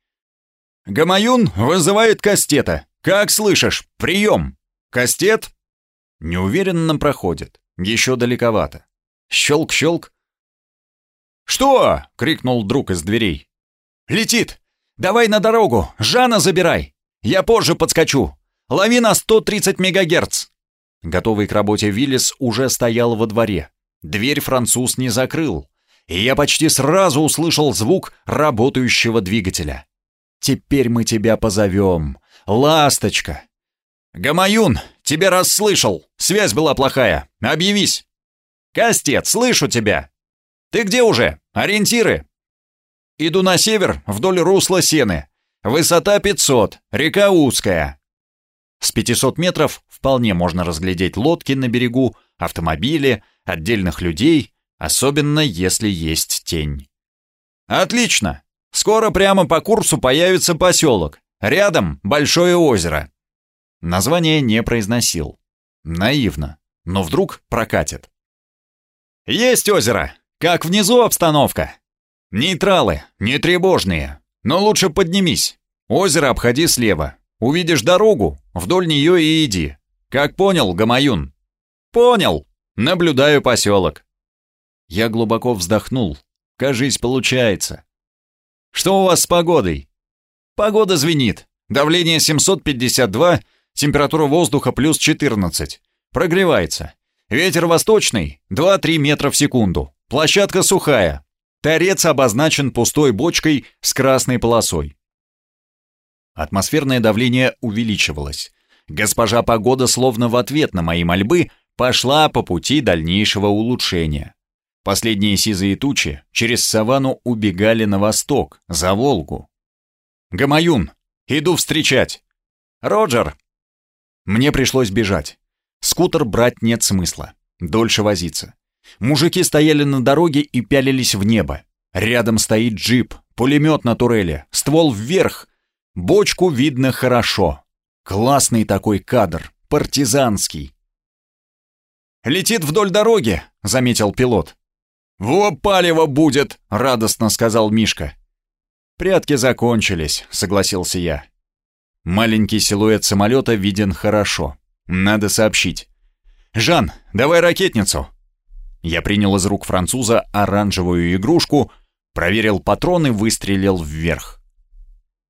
«Гамаюн вызывает Кастета. Как слышишь? Прием! Кастет?» Неуверенно проходит. Еще далековато. Щелк-щелк. «Что?» — крикнул друг из дверей. «Летит! Давай на дорогу! Жана забирай! Я позже подскочу! Лови на 130 мегагерц!» Готовый к работе Виллис уже стоял во дворе. Дверь француз не закрыл. И я почти сразу услышал звук работающего двигателя. «Теперь мы тебя позовем. Ласточка!» «Гамаюн, тебя расслышал. Связь была плохая. Объявись!» «Кастет, слышу тебя!» «Ты где уже? Ориентиры?» «Иду на север, вдоль русла Сены. Высота 500, река узкая». С 500 метров вполне можно разглядеть лодки на берегу, автомобили, отдельных людей, особенно если есть тень. «Отлично! Скоро прямо по курсу появится поселок. Рядом большое озеро. Название не произносил. Наивно. Но вдруг прокатит. «Есть озеро! Как внизу обстановка?» «Нейтралы, нетревожные. Но лучше поднимись. Озеро обходи слева. Увидишь дорогу, вдоль нее и иди. Как понял, Гамаюн?» «Понял. Наблюдаю поселок». Я глубоко вздохнул. Кажись, получается. «Что у вас с погодой?» «Погода звенит. Давление 752, Температура воздуха плюс 14. Прогревается. Ветер восточный, 2-3 метра в секунду. Площадка сухая. Торец обозначен пустой бочкой с красной полосой. Атмосферное давление увеличивалось. Госпожа Погода, словно в ответ на мои мольбы, пошла по пути дальнейшего улучшения. Последние сизые тучи через саванну убегали на восток, за Волгу. «Гамаюн, иду встречать!» «Роджер, мне пришлось бежать. Скутер брать нет смысла. Дольше возиться. Мужики стояли на дороге и пялились в небо. Рядом стоит джип, пулемет на туреле, ствол вверх. Бочку видно хорошо. Классный такой кадр, партизанский. «Летит вдоль дороги», — заметил пилот. «Во палево будет!» — радостно сказал Мишка. «Прятки закончились», — согласился я. Маленький силуэт самолета виден хорошо. Надо сообщить. «Жан, давай ракетницу!» Я принял из рук француза оранжевую игрушку, проверил патроны, выстрелил вверх.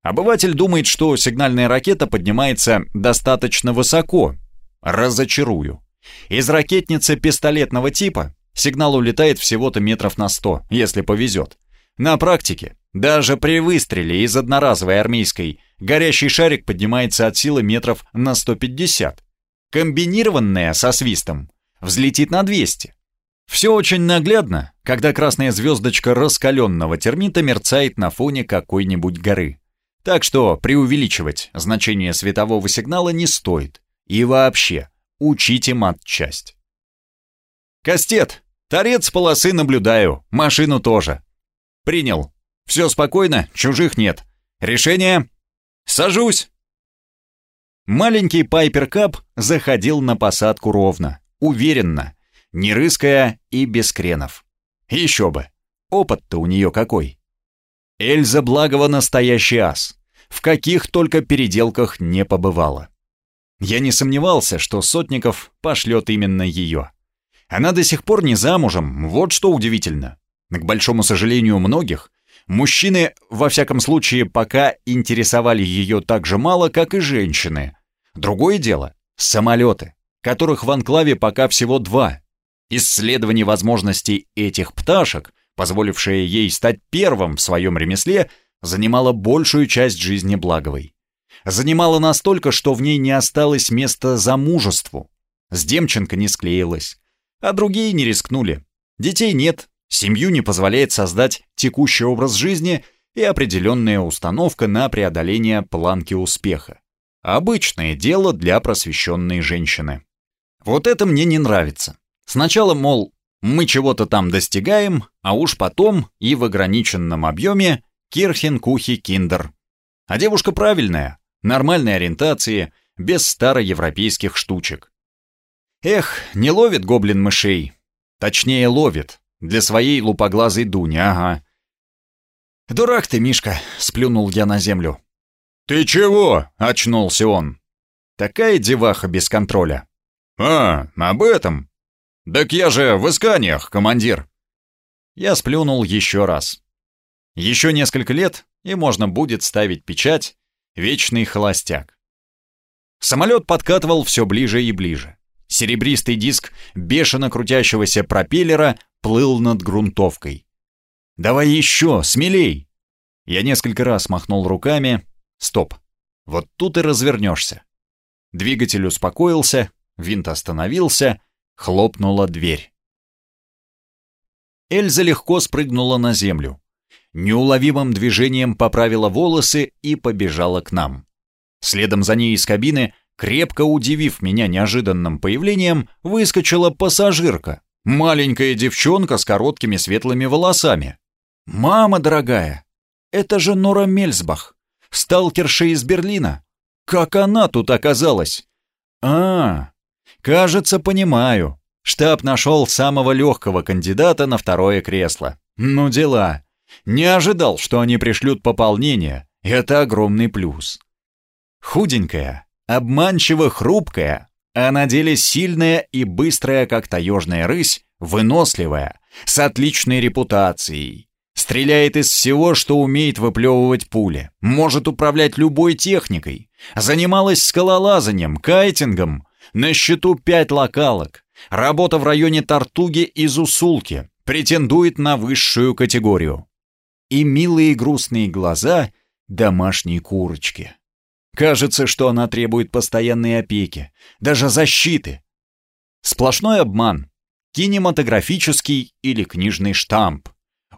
Обыватель думает, что сигнальная ракета поднимается достаточно высоко. Разочарую. Из ракетницы пистолетного типа Сигнал улетает всего-то метров на сто, если повезет. На практике, даже при выстреле из одноразовой армейской, горящий шарик поднимается от силы метров на 150. Комбинированная со свистом взлетит на 200. Все очень наглядно, когда красная звездочка раскаленного термита мерцает на фоне какой-нибудь горы. Так что преувеличивать значение светового сигнала не стоит. И вообще, учите матчасть. «Кастет, Торец полосы наблюдаю, машину тоже. Принял. Все спокойно, чужих нет. Решение? Сажусь. Маленький Пайпер Кап заходил на посадку ровно, уверенно, не рыская и без кренов. Еще бы. Опыт-то у нее какой. Эльза Благова настоящий ас. В каких только переделках не побывала. Я не сомневался, что Сотников пошлет именно ее. Она до сих пор не замужем, вот что удивительно. К большому сожалению многих, мужчины, во всяком случае, пока интересовали ее так же мало, как и женщины. Другое дело — самолеты, которых в анклаве пока всего два. Исследование возможностей этих пташек, позволившее ей стать первым в своем ремесле, занимало большую часть жизни Благовой. Занимало настолько, что в ней не осталось места замужеству. С Демченко не склеилась а другие не рискнули. Детей нет, семью не позволяет создать текущий образ жизни и определенная установка на преодоление планки успеха. Обычное дело для просвещенной женщины. Вот это мне не нравится. Сначала, мол, мы чего-то там достигаем, а уж потом и в ограниченном объеме кирхен, кухи, киндер. А девушка правильная, нормальной ориентации, без староевропейских штучек. Эх, не ловит гоблин мышей. Точнее, ловит. Для своей лупоглазой Дуни, ага. «Дурак ты, Мишка!» — сплюнул я на землю. «Ты чего?» — очнулся он. Такая деваха без контроля. «А, об этом? Так я же в исканиях, командир!» Я сплюнул еще раз. Еще несколько лет, и можно будет ставить печать «Вечный холостяк». Самолет подкатывал все ближе и ближе. Серебристый диск бешено крутящегося пропеллера плыл над грунтовкой. «Давай еще, смелей!» Я несколько раз махнул руками. «Стоп! Вот тут и развернешься!» Двигатель успокоился, винт остановился, хлопнула дверь. Эльза легко спрыгнула на землю. Неуловимым движением поправила волосы и побежала к нам. Следом за ней из кабины Крепко удивив меня неожиданным появлением, выскочила пассажирка. Маленькая девчонка с короткими светлыми волосами. «Мама дорогая, это же Нора Мельсбах, сталкерша из Берлина. Как она тут оказалась?» «А, кажется, понимаю. Штаб нашел самого легкого кандидата на второе кресло. Ну дела. Не ожидал, что они пришлют пополнение. Это огромный плюс. Худенькая, обманчиво хрупкая, а на деле сильная и быстрая, как таежная рысь, выносливая, с отличной репутацией. Стреляет из всего, что умеет выплевывать пули, может управлять любой техникой. Занималась скалолазанием, кайтингом, на счету пять локалок. Работа в районе Тартуги и Зусулки, претендует на высшую категорию. И милые грустные глаза домашней курочки. Кажется, что она требует постоянной опеки, даже защиты. Сплошной обман. Кинематографический или книжный штамп.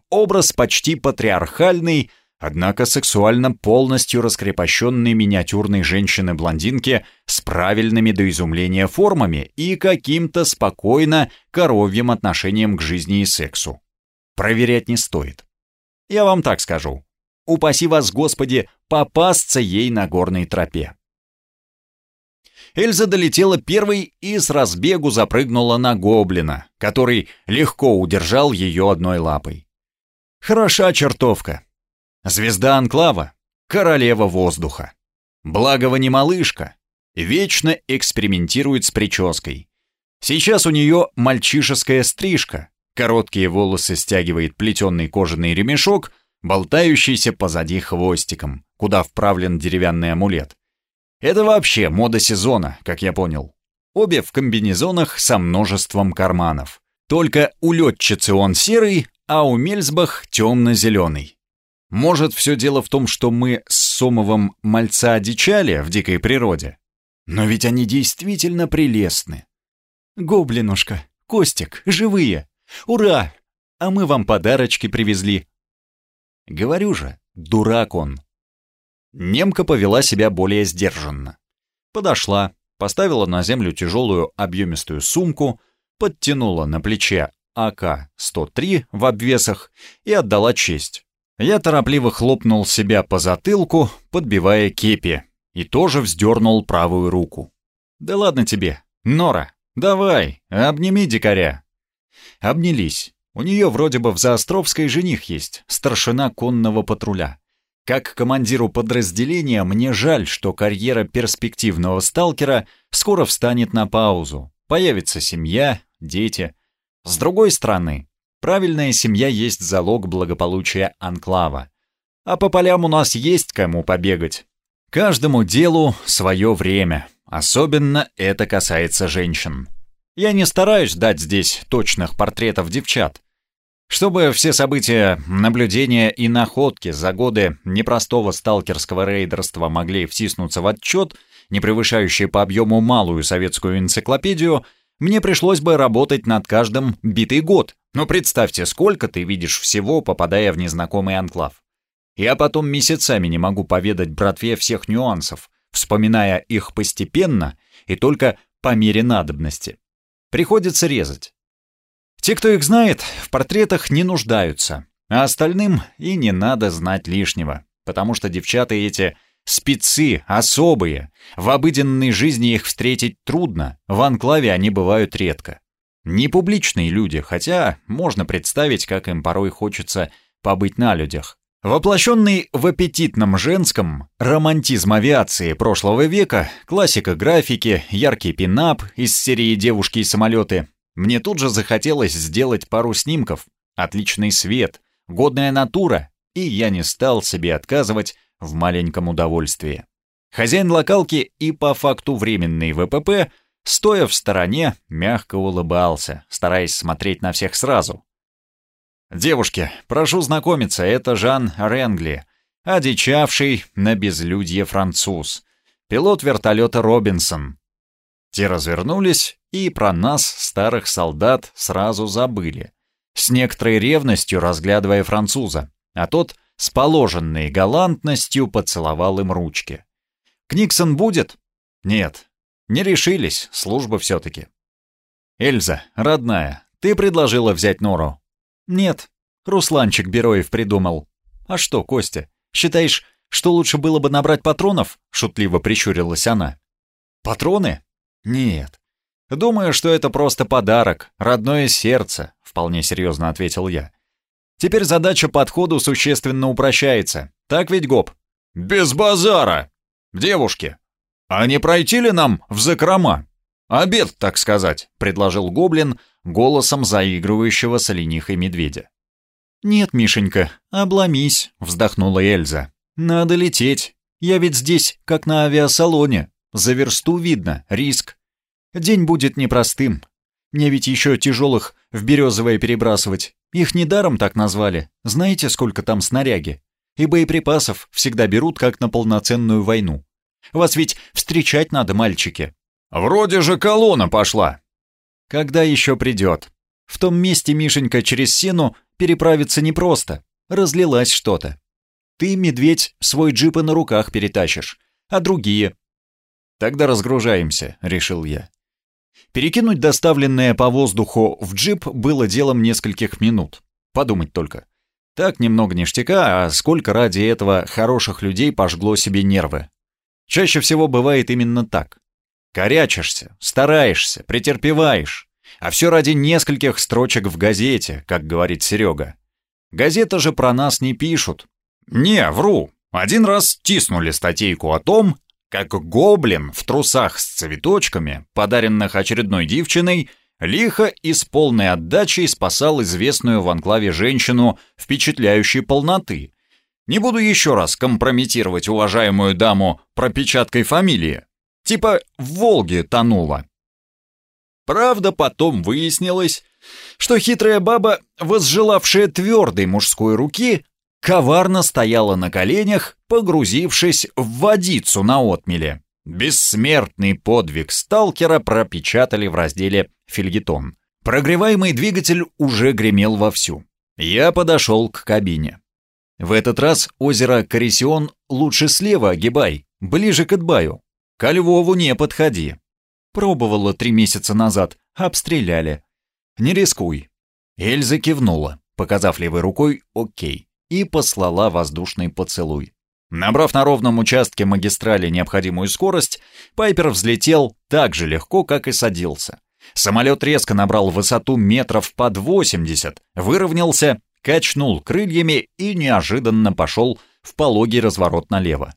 Образ почти патриархальный, однако сексуально полностью раскрепощенной миниатюрной женщины-блондинки с правильными до изумления формами и каким-то спокойно коровьим отношением к жизни и сексу. Проверять не стоит. Я вам так скажу упаси вас, Господи, попасться ей на горной тропе. Эльза долетела первой и с разбегу запрыгнула на гоблина, который легко удержал ее одной лапой. Хороша чертовка. Звезда Анклава, королева воздуха. Благова не малышка, вечно экспериментирует с прической. Сейчас у нее мальчишеская стрижка, короткие волосы стягивает плетеный кожаный ремешок, болтающийся позади хвостиком, куда вправлен деревянный амулет. Это вообще мода сезона, как я понял. Обе в комбинезонах со множеством карманов. Только у летчицы он серый, а у Мельсбах темно-зеленый. Может, все дело в том, что мы с Сомовым мальца одичали в дикой природе? Но ведь они действительно прелестны. Гоблинушка, Костик, живые! Ура! А мы вам подарочки привезли. Говорю же, дурак он. Немка повела себя более сдержанно. Подошла, поставила на землю тяжелую объемистую сумку, подтянула на плече АК-103 в обвесах и отдала честь. Я торопливо хлопнул себя по затылку, подбивая кепи, и тоже вздернул правую руку. «Да ладно тебе, Нора, давай, обними дикаря». Обнялись. У нее вроде бы в Заостровской жених есть, старшина конного патруля. Как командиру подразделения мне жаль, что карьера перспективного сталкера скоро встанет на паузу. Появится семья, дети. С другой стороны, правильная семья есть залог благополучия анклава. А по полям у нас есть кому побегать. Каждому делу свое время. Особенно это касается женщин. Я не стараюсь дать здесь точных портретов девчат. Чтобы все события, наблюдения и находки за годы непростого сталкерского рейдерства могли втиснуться в отчет, не превышающий по объему малую советскую энциклопедию, мне пришлось бы работать над каждым битый год. Но представьте, сколько ты видишь всего, попадая в незнакомый анклав. Я потом месяцами не могу поведать братве всех нюансов, вспоминая их постепенно и только по мере надобности. Приходится резать. Те, кто их знает, в портретах не нуждаются, а остальным и не надо знать лишнего, потому что девчата эти спецы, особые, в обыденной жизни их встретить трудно, в анклаве они бывают редко. Не публичные люди, хотя можно представить, как им порой хочется побыть на людях. Воплощенный в аппетитном женском, романтизм авиации прошлого века, классика графики, яркий пинап из серии «Девушки и самолеты», мне тут же захотелось сделать пару снимков, отличный свет, годная натура, и я не стал себе отказывать в маленьком удовольствии. Хозяин локалки и по факту временный ВПП, стоя в стороне, мягко улыбался, стараясь смотреть на всех сразу. «Девушки, прошу знакомиться, это Жан Ренгли, одичавший на безлюдье француз, пилот вертолета Робинсон, те развернулись, и про нас, старых солдат, сразу забыли. С некоторой ревностью разглядывая француза, а тот с положенной галантностью поцеловал им ручки. «Книксон будет?» «Нет. Не решились, служба все-таки». «Эльза, родная, ты предложила взять Нору?» «Нет. Русланчик Бероев придумал». «А что, Костя, считаешь, что лучше было бы набрать патронов?» — шутливо прищурилась она. «Патроны? «Нет. Думаю, что это просто подарок, родное сердце», — вполне серьезно ответил я. «Теперь задача подходу существенно упрощается. Так ведь, Гоп?» «Без базара! Девушки, а не пройти ли нам в закрома? Обед, так сказать», — предложил Гоблин голосом заигрывающего с оленихой медведя. «Нет, Мишенька, обломись», — вздохнула Эльза. «Надо лететь. Я ведь здесь, как на авиасалоне. За версту видно, риск. День будет непростым. Мне ведь еще тяжелых в Березовое перебрасывать. Их недаром так назвали. Знаете, сколько там снаряги? И боеприпасов всегда берут как на полноценную войну. Вас ведь встречать надо, мальчики. Вроде же колонна пошла. Когда еще придет? В том месте, Мишенька, через сену переправиться непросто. Разлилась что-то. Ты, медведь, свой джипы на руках перетащишь, а другие «Тогда разгружаемся», — решил я. Перекинуть доставленное по воздуху в джип было делом нескольких минут. Подумать только. Так немного ништяка, а сколько ради этого хороших людей пожгло себе нервы. Чаще всего бывает именно так. Корячишься, стараешься, претерпеваешь. А все ради нескольких строчек в газете, как говорит Серега. Газета же про нас не пишут. Не, вру. Один раз тиснули статейку о том, как гоблин в трусах с цветочками, подаренных очередной девчиной, лихо и с полной отдачей спасал известную в анклаве женщину впечатляющей полноты. Не буду еще раз компрометировать уважаемую даму пропечаткой фамилии. Типа в Волге тонула. Правда, потом выяснилось, что хитрая баба, возжелавшая твердой мужской руки, коварно стояла на коленях, погрузившись в водицу на отмеле. Бессмертный подвиг сталкера пропечатали в разделе «Фильгетон». Прогреваемый двигатель уже гремел вовсю. Я подошел к кабине. В этот раз озеро Корисион лучше слева огибай, ближе к Эдбаю. Ко Львову не подходи. Пробовала три месяца назад, обстреляли. Не рискуй. Эльза кивнула, показав левой рукой «Окей» и послала воздушный поцелуй. Набрав на ровном участке магистрали необходимую скорость, Пайпер взлетел так же легко, как и садился. Самолет резко набрал высоту метров под 80, выровнялся, качнул крыльями и неожиданно пошел в пологий разворот налево.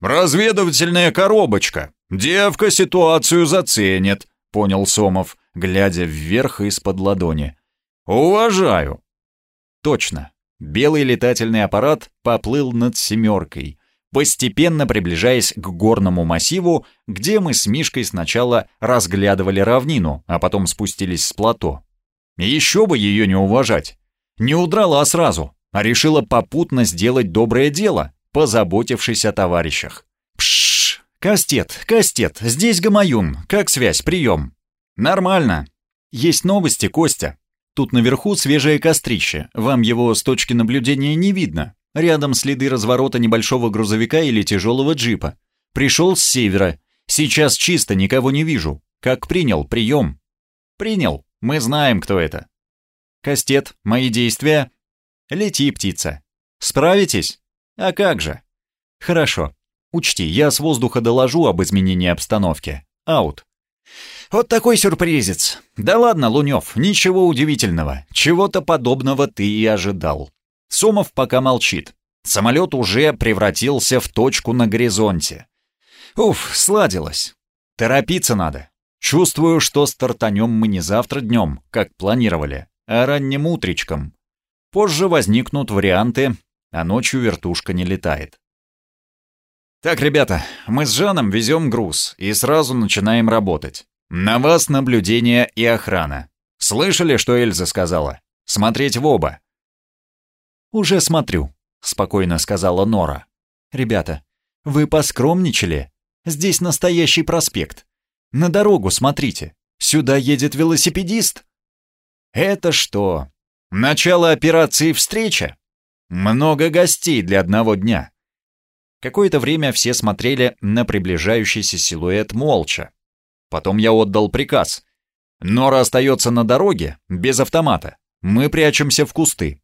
«Разведывательная коробочка! Девка ситуацию заценит», — понял Сомов, глядя вверх из-под ладони. «Уважаю». Точно, Белый летательный аппарат поплыл над «семеркой», постепенно приближаясь к горному массиву, где мы с Мишкой сначала разглядывали равнину, а потом спустились с плато. Еще бы ее не уважать. Не удрала сразу, а решила попутно сделать доброе дело, позаботившись о товарищах. Пшш, Кастет, Кастет, здесь Гамаюн, как связь, прием. Нормально. Есть новости, Костя. Тут наверху свежее кострище, вам его с точки наблюдения не видно. Рядом следы разворота небольшого грузовика или тяжелого джипа. Пришел с севера. Сейчас чисто, никого не вижу. Как принял, прием. Принял, мы знаем, кто это. Кастет, мои действия. Лети, птица. Справитесь? А как же? Хорошо. Учти, я с воздуха доложу об изменении обстановки. Аут. Вот такой сюрпризец. Да ладно, Лунев, ничего удивительного. Чего-то подобного ты и ожидал. Сомов пока молчит. Самолет уже превратился в точку на горизонте. Уф, сладилось. Торопиться надо. Чувствую, что стартанем мы не завтра днем, как планировали, а ранним утречком. Позже возникнут варианты, а ночью вертушка не летает. Так, ребята, мы с Жаном везем груз и сразу начинаем работать. «На вас наблюдение и охрана. Слышали, что Эльза сказала? Смотреть в оба». «Уже смотрю», — спокойно сказала Нора. «Ребята, вы поскромничали? Здесь настоящий проспект. На дорогу смотрите. Сюда едет велосипедист». «Это что? Начало операции «Встреча»? Много гостей для одного дня». Какое-то время все смотрели на приближающийся силуэт молча. Потом я отдал приказ. Нора остается на дороге, без автомата. Мы прячемся в кусты.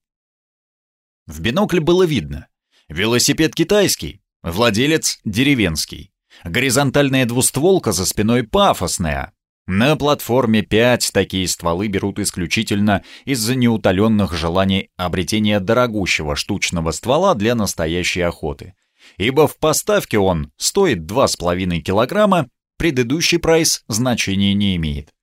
В бинокль было видно. Велосипед китайский, владелец деревенский. Горизонтальная двустволка за спиной пафосная. На платформе 5 такие стволы берут исключительно из-за неутоленных желаний обретения дорогущего штучного ствола для настоящей охоты. Ибо в поставке он стоит 2,5 килограмма предыдущий прайс значения не имеет.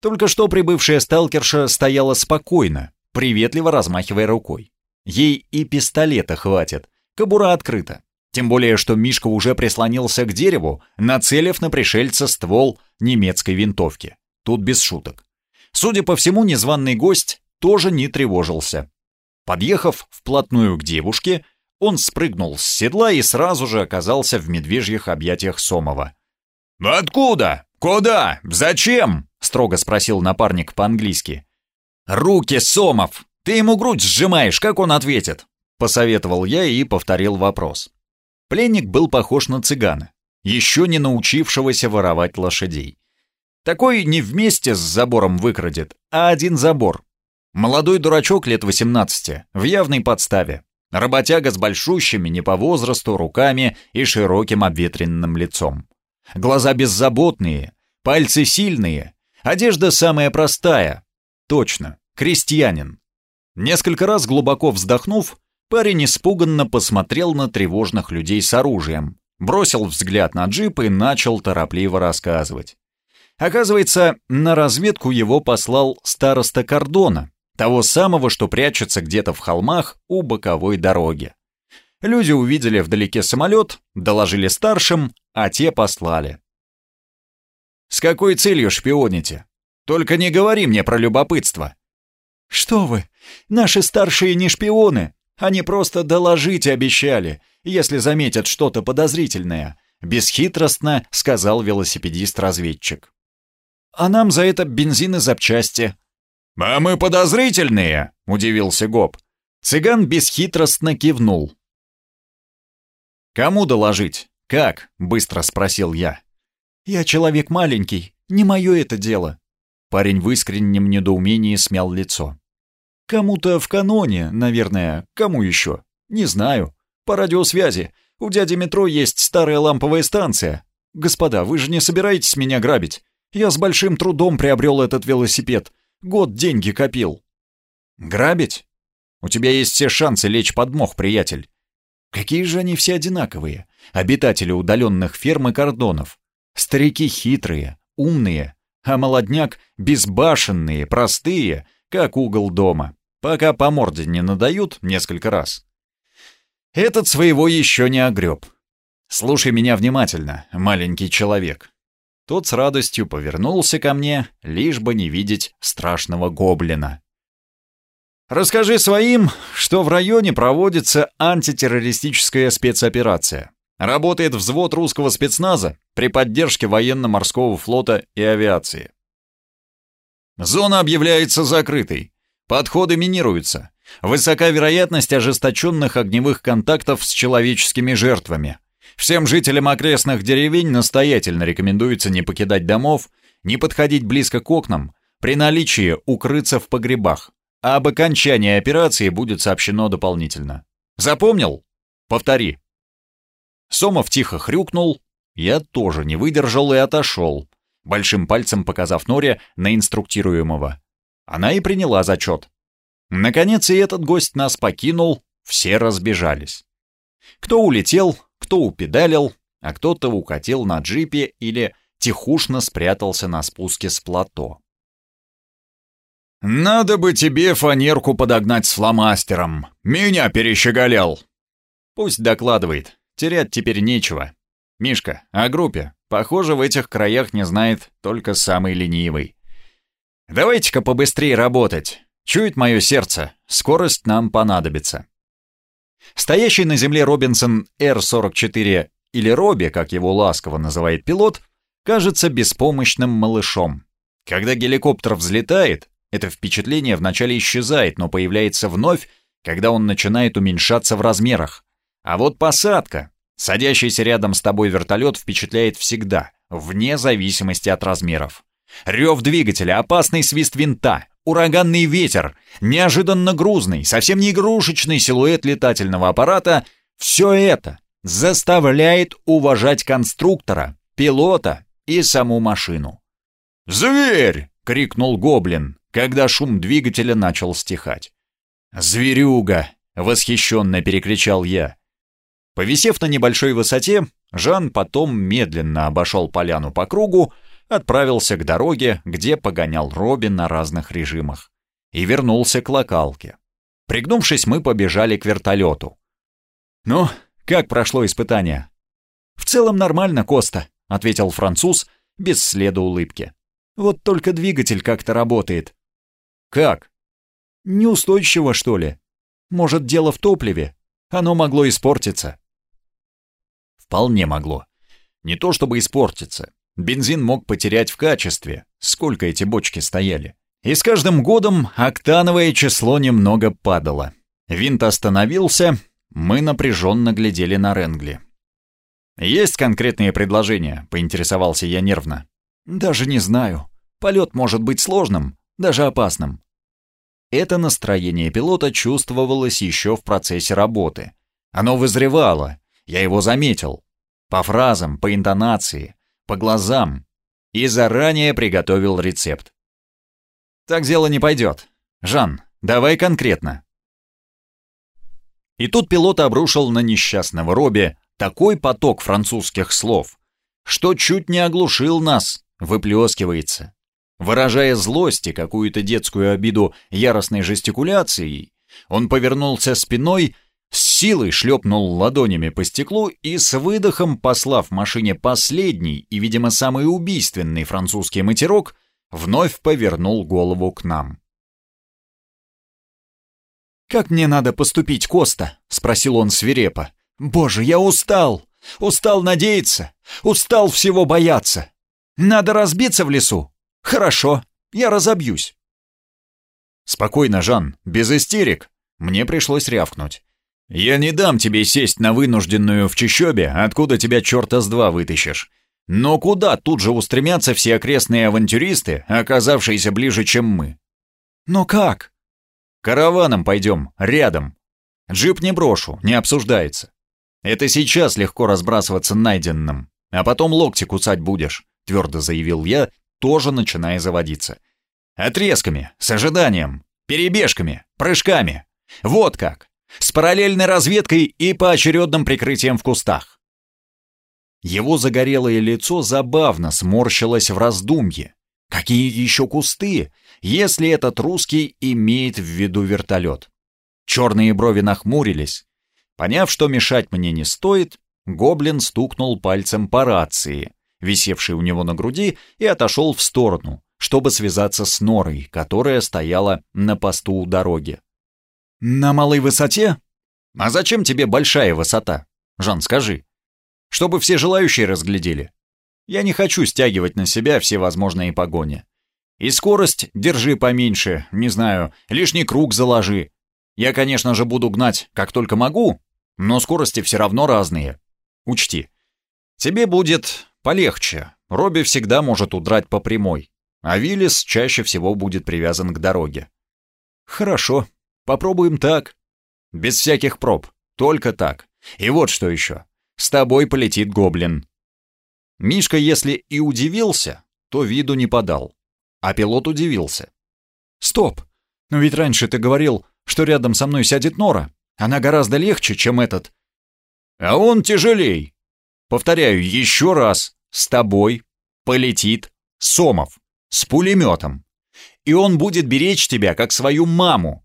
Только что прибывшая сталкерша стояла спокойно, приветливо размахивая рукой. Ей и пистолета хватит, кобура открыта. Тем более, что Мишка уже прислонился к дереву, нацелив на пришельца ствол немецкой винтовки. Тут без шуток. Судя по всему, незваный гость тоже не тревожился. Подъехав вплотную к девушке, он спрыгнул с седла и сразу же оказался в медвежьих объятиях Сомова. «Откуда? Куда? Зачем?» — строго спросил напарник по-английски. «Руки, Сомов! Ты ему грудь сжимаешь, как он ответит?» — посоветовал я и повторил вопрос. Пленник был похож на цыгана, еще не научившегося воровать лошадей. Такой не вместе с забором выкрадет, а один забор. Молодой дурачок лет 18, в явной подставе. Работяга с большущими не по возрасту руками и широким обветренным лицом. Глаза беззаботные, пальцы сильные, одежда самая простая. Точно, крестьянин. Несколько раз глубоко вздохнув, парень испуганно посмотрел на тревожных людей с оружием, бросил взгляд на джип и начал торопливо рассказывать. Оказывается, на разведку его послал староста кордона, того самого, что прячется где-то в холмах у боковой дороги. Люди увидели вдалеке самолет, доложили старшим, а те послали. «С какой целью шпионите? Только не говори мне про любопытство». «Что вы? Наши старшие не шпионы. Они просто доложить обещали, если заметят что-то подозрительное», — бесхитростно сказал велосипедист-разведчик. «А нам за это бензин и запчасти». «А мы подозрительные», — удивился Гоб. Цыган бесхитростно кивнул. «Кому доложить? Как?» — быстро спросил я. «Я человек маленький, не мое это дело». Парень в искреннем недоумении смял лицо. «Кому-то в каноне, наверное, кому еще? Не знаю. По радиосвязи. У дяди метро есть старая ламповая станция. Господа, вы же не собираетесь меня грабить? Я с большим трудом приобрел этот велосипед. Год деньги копил». «Грабить? У тебя есть все шансы лечь под мох, приятель. Какие же они все одинаковые, обитатели удаленных ферм и кордонов. Старики хитрые, умные, а молодняк безбашенные, простые, как угол дома, пока по морде не надают несколько раз. Этот своего еще не огреб. Слушай меня внимательно, маленький человек. Тот с радостью повернулся ко мне, лишь бы не видеть страшного гоблина. Расскажи своим, что в районе проводится антитеррористическая спецоперация. Работает взвод русского спецназа при поддержке военно-морского флота и авиации. Зона объявляется закрытой. Подходы минируются. Высока вероятность ожесточенных огневых контактов с человеческими жертвами. Всем жителям окрестных деревень настоятельно рекомендуется не покидать домов, не подходить близко к окнам, при наличии укрыться в погребах а об окончании операции будет сообщено дополнительно. Запомнил? Повтори. Сомов тихо хрюкнул, я тоже не выдержал и отошел, большим пальцем показав Норе на инструктируемого. Она и приняла зачет. Наконец и этот гость нас покинул, все разбежались. Кто улетел, кто упедалил, а кто-то укатил на джипе или тихушно спрятался на спуске с плато. «Надо бы тебе фанерку подогнать с фломастером. Меня перещеголял». «Пусть докладывает. Терять теперь нечего. Мишка, о группе. Похоже, в этих краях не знает только самый ленивый. Давайте-ка побыстрее работать. Чует мое сердце. Скорость нам понадобится». Стоящий на земле Робинсон Р-44, или Робби, как его ласково называет пилот, кажется беспомощным малышом. Когда геликоптер взлетает, это впечатление вначале исчезает, но появляется вновь, когда он начинает уменьшаться в размерах. А вот посадка. Садящийся рядом с тобой вертолет впечатляет всегда, вне зависимости от размеров. Рев двигателя, опасный свист винта, ураганный ветер, неожиданно грузный, совсем не игрушечный силуэт летательного аппарата — все это заставляет уважать конструктора, пилота и саму машину. «Зверь!» — крикнул гоблин когда шум двигателя начал стихать. «Зверюга!» — восхищенно перекричал я. Повисев на небольшой высоте, Жан потом медленно обошел поляну по кругу, отправился к дороге, где погонял Робин на разных режимах, и вернулся к локалке. Пригнувшись, мы побежали к вертолету. «Ну, как прошло испытание?» «В целом нормально, Коста», — ответил француз, без следа улыбки. «Вот только двигатель как-то работает. «Как?» «Неустойчиво, что ли? Может, дело в топливе? Оно могло испортиться». Вполне могло. Не то чтобы испортиться. Бензин мог потерять в качестве, сколько эти бочки стояли. И с каждым годом октановое число немного падало. Винт остановился, мы напряженно глядели на Ренгли. «Есть конкретные предложения?» — поинтересовался я нервно. «Даже не знаю. Полет может быть сложным, даже опасным. Это настроение пилота чувствовалось еще в процессе работы. Оно вызревало, я его заметил. По фразам, по интонации, по глазам, и заранее приготовил рецепт. Так дело не пойдет. Жан, давай конкретно. И тут пилот обрушил на несчастного Робби такой поток французских слов, что чуть не оглушил нас, выплескивается. Выражая злость и какую-то детскую обиду яростной жестикуляцией, он повернулся спиной, с силой шлепнул ладонями по стеклу и с выдохом, послав машине последний и, видимо, самый убийственный французский матерок, вновь повернул голову к нам. «Как мне надо поступить, Коста?» — спросил он свирепо. «Боже, я устал! Устал надеяться! Устал всего бояться! Надо разбиться в лесу! Хорошо, я разобьюсь!» «Спокойно, Жан, без истерик!» Мне пришлось рявкнуть. «Я не дам тебе сесть на вынужденную в чащобе, откуда тебя черта с два вытащишь. Но куда тут же устремятся все окрестные авантюристы, оказавшиеся ближе, чем мы?» «Но как?» «Караваном пойдем, рядом. Джип не брошу, не обсуждается. Это сейчас легко разбрасываться найденным, а потом локти кусать будешь», — твердо заявил я, тоже начиная заводиться. «Отрезками, с ожиданием, перебежками, прыжками. Вот как. С параллельной разведкой и поочередным прикрытием в кустах». Его загорелое лицо забавно сморщилось в раздумье. Какие еще кусты, если этот русский имеет в виду вертолет? Черные брови нахмурились. Поняв, что мешать мне не стоит, гоблин стукнул пальцем по рации, висевшей у него на груди, и отошел в сторону, чтобы связаться с Норой, которая стояла на посту у дороги. «На малой высоте? А зачем тебе большая высота? Жан, скажи. Чтобы все желающие разглядели. Я не хочу стягивать на себя все возможные погони. И скорость держи поменьше, не знаю, лишний круг заложи. Я, конечно же, буду гнать, как только могу, но скорости все равно разные. Учти, тебе будет полегче. Робби всегда может удрать по прямой, а Виллис чаще всего будет привязан к дороге. Хорошо, попробуем так. Без всяких проб, только так. И вот что еще. С тобой полетит гоблин. Мишка, если и удивился, то виду не подал. А пилот удивился. «Стоп! Но ведь раньше ты говорил, что рядом со мной сядет Нора. Она гораздо легче, чем этот. А он тяжелей. Повторяю еще раз. С тобой полетит Сомов. С пулеметом. И он будет беречь тебя, как свою маму.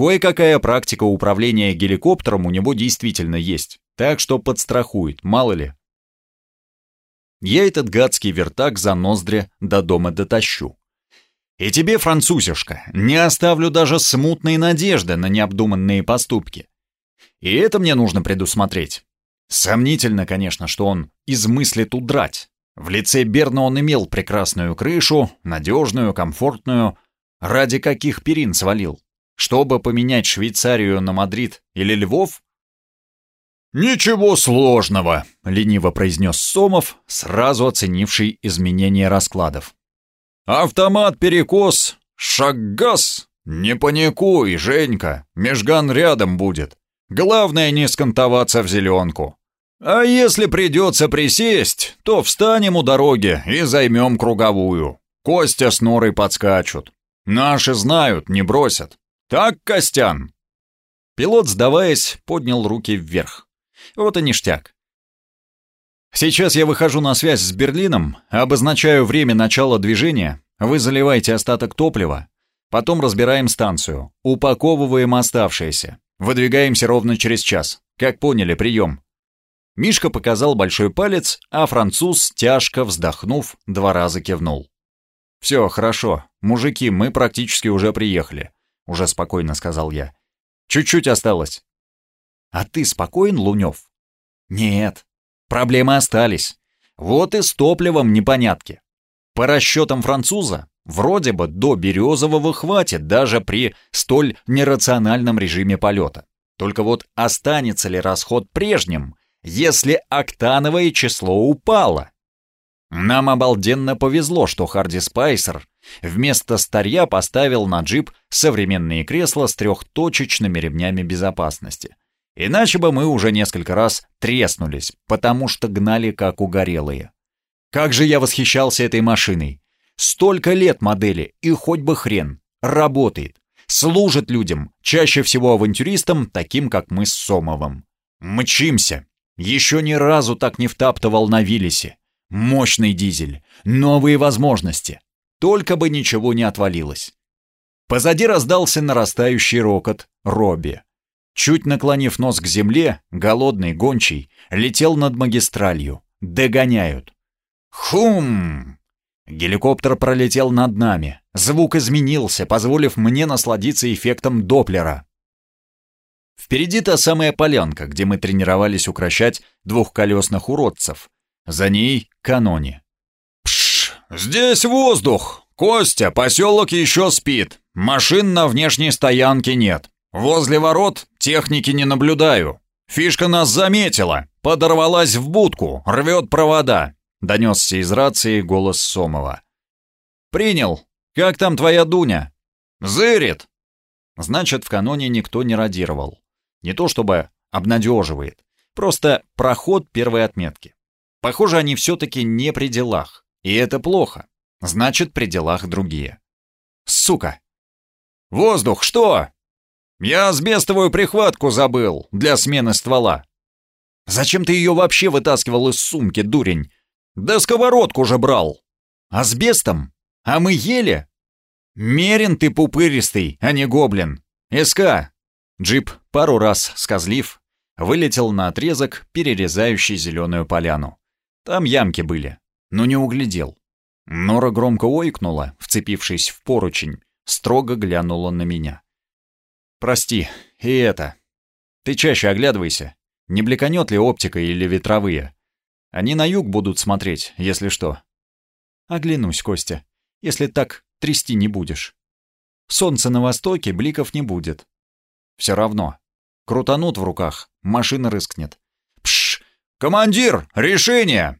Кое-какая практика управления геликоптером у него действительно есть. Так что подстрахует, мало ли. Я этот гадский вертак за ноздри до дома дотащу. И тебе, французишка, не оставлю даже смутной надежды на необдуманные поступки. И это мне нужно предусмотреть. Сомнительно, конечно, что он измыслит удрать. В лице Берна он имел прекрасную крышу, надежную, комфортную. Ради каких перин свалил? Чтобы поменять Швейцарию на Мадрид или Львов? «Ничего сложного», — лениво произнес Сомов, сразу оценивший изменение раскладов. Автомат-перекос, шаг-газ. Не паникуй, Женька, межган рядом будет. Главное не скантоваться в зеленку. А если придется присесть, то встанем у дороги и займем круговую. Костя с Норой подскачут. Наши знают, не бросят. Так, Костян?» Пилот, сдаваясь, поднял руки вверх. Вот и ништяк. Сейчас я выхожу на связь с Берлином, обозначаю время начала движения, вы заливаете остаток топлива, потом разбираем станцию, упаковываем оставшееся, выдвигаемся ровно через час. Как поняли, прием. Мишка показал большой палец, а француз, тяжко вздохнув, два раза кивнул. «Все, хорошо. Мужики, мы практически уже приехали», — уже спокойно сказал я. «Чуть-чуть осталось». «А ты спокоен, Лунев?» «Нет, Проблемы остались. Вот и с топливом непонятки. По расчетам француза, вроде бы до Березового хватит даже при столь нерациональном режиме полета. Только вот останется ли расход прежним, если октановое число упало? Нам обалденно повезло, что Харди Спайсер вместо старья поставил на джип современные кресла с трехточечными ремнями безопасности. Иначе бы мы уже несколько раз треснулись, потому что гнали как угорелые. Как же я восхищался этой машиной. Столько лет модели, и хоть бы хрен. Работает. Служит людям, чаще всего авантюристам, таким как мы с Сомовым. Мчимся. Еще ни разу так не втаптывал на Виллисе. Мощный дизель. Новые возможности. Только бы ничего не отвалилось. Позади раздался нарастающий рокот Робби. Чуть наклонив нос к земле, голодный гончий летел над магистралью. Догоняют. Хум! Геликоптер пролетел над нами. Звук изменился, позволив мне насладиться эффектом Доплера. Впереди та самая полянка, где мы тренировались укращать двухколесных уродцев. За ней — каноне. «Пш! Здесь воздух! Костя, поселок еще спит. Машин на внешней стоянке нет. Возле ворот техники не наблюдаю. Фишка нас заметила, подорвалась в будку, рвет провода. Донесся из рации голос Сомова. «Принял. Как там твоя Дуня?» «Зырит!» Значит, в каноне никто не радировал. Не то чтобы обнадеживает, просто проход первой отметки. Похоже, они все-таки не при делах. И это плохо. Значит, при делах другие. Сука! «Воздух, что?» «Я асбестовую прихватку забыл для смены ствола». «Зачем ты ее вообще вытаскивал из сумки, дурень?» Да сковородку же брал. Асбестом? А мы ели? Мерин ты пупыристый, а не гоблин. СК. Джип, пару раз скозлив, вылетел на отрезок, перерезающий зеленую поляну. Там ямки были, но не углядел. Нора громко ойкнула, вцепившись в поручень, строго глянула на меня. «Прости, и это. Ты чаще оглядывайся. Не блеканет ли оптика или ветровые? Они на юг будут смотреть, если что. Оглянусь, Костя, если так трясти не будешь. Солнце на востоке, бликов не будет. Все равно. Крутанут в руках, машина рыскнет. Пш! Командир, решение!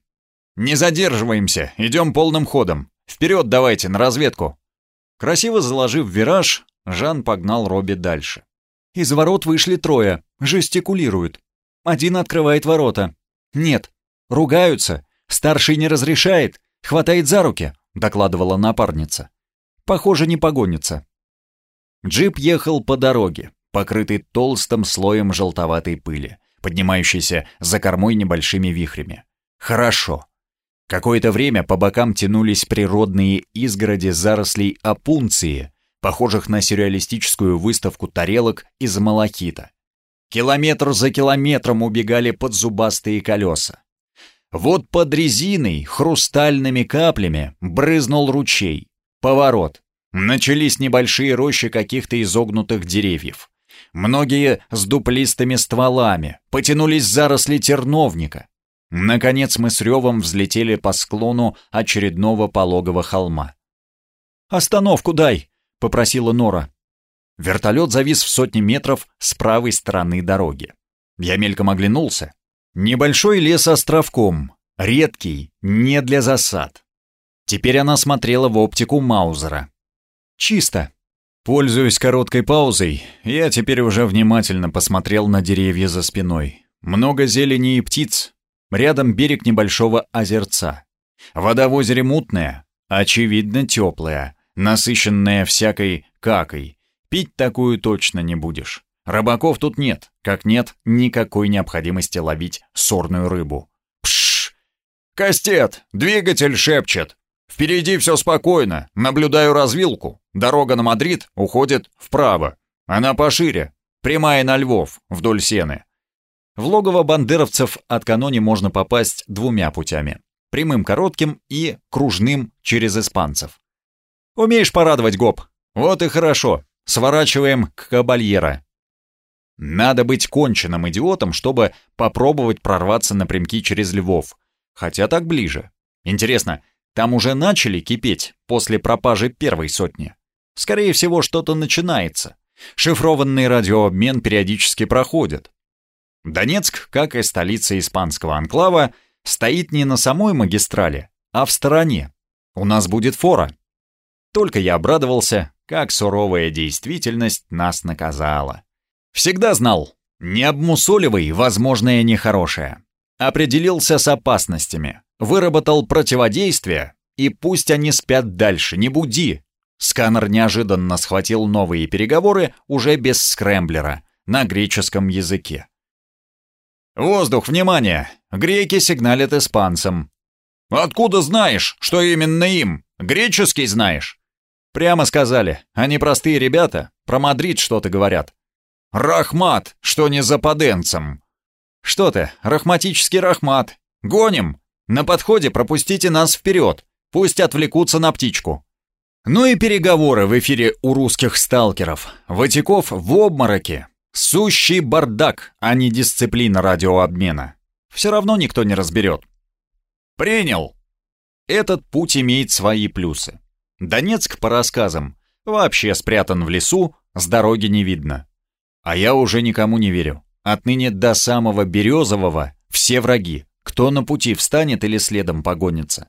Не задерживаемся, идем полным ходом. Вперед давайте, на разведку. Красиво заложив вираж, Жан погнал Робби дальше. Из ворот вышли трое, жестикулируют. Один открывает ворота. Нет, Ругаются. Старший не разрешает. Хватает за руки, докладывала напарница. Похоже, не погонится. Джип ехал по дороге, покрытый толстым слоем желтоватой пыли, поднимающейся за кормой небольшими вихрями. Хорошо. Какое-то время по бокам тянулись природные изгороди зарослей опунции, похожих на сюрреалистическую выставку тарелок из малахита. Километр за километром убегали подзубастые колеса. Вот под резиной хрустальными каплями брызнул ручей. Поворот. Начались небольшие рощи каких-то изогнутых деревьев. Многие с дуплистыми стволами, потянулись заросли терновника. Наконец мы с ревом взлетели по склону очередного пологого холма. «Остановку дай!» — попросила Нора. Вертолет завис в сотни метров с правой стороны дороги. Я мельком оглянулся. Небольшой лес островком, редкий, не для засад. Теперь она смотрела в оптику Маузера. Чисто. Пользуясь короткой паузой, я теперь уже внимательно посмотрел на деревья за спиной. Много зелени и птиц. Рядом берег небольшого озерца. Вода в озере мутная, очевидно теплая, насыщенная всякой какой. Пить такую точно не будешь. Рыбаков тут нет, как нет никакой необходимости ловить сорную рыбу. Пшш! Кастет, двигатель шепчет. Впереди все спокойно, наблюдаю развилку. Дорога на Мадрид уходит вправо. Она пошире, прямая на Львов, вдоль сены. В логово бандеровцев от Канони можно попасть двумя путями. Прямым коротким и кружным через испанцев. Умеешь порадовать, Гоп? Вот и хорошо. Сворачиваем к Кабальера. Надо быть конченным идиотом, чтобы попробовать прорваться напрямки через Львов. Хотя так ближе. Интересно, там уже начали кипеть после пропажи первой сотни? Скорее всего, что-то начинается. Шифрованный радиообмен периодически проходит. Донецк, как и столица испанского анклава, стоит не на самой магистрали, а в стороне. У нас будет фора. Только я обрадовался, как суровая действительность нас наказала. Всегда знал, не обмусоливай возможное нехорошее. Определился с опасностями. выработал противодействие, и пусть они спят дальше, не буди. Сканер неожиданно схватил новые переговоры уже без скрэмблера, на греческом языке. «Воздух, внимание! Греки сигналят испанцам». «Откуда знаешь, что именно им? Греческий знаешь?» «Прямо сказали. Они простые ребята. Про Мадрид что-то говорят». «Рахмат, что не западенцам». «Что ты, рахматический рахмат. Гоним. На подходе пропустите нас вперед. Пусть отвлекутся на птичку». Ну и переговоры в эфире у русских сталкеров. Ватиков в обмороке. Сущий бардак, а не дисциплина радиообмена. Все равно никто не разберет. Принял. Этот путь имеет свои плюсы. Донецк, по рассказам, вообще спрятан в лесу, с дороги не видно. А я уже никому не верю. Отныне до самого Березового все враги, кто на пути встанет или следом погонится.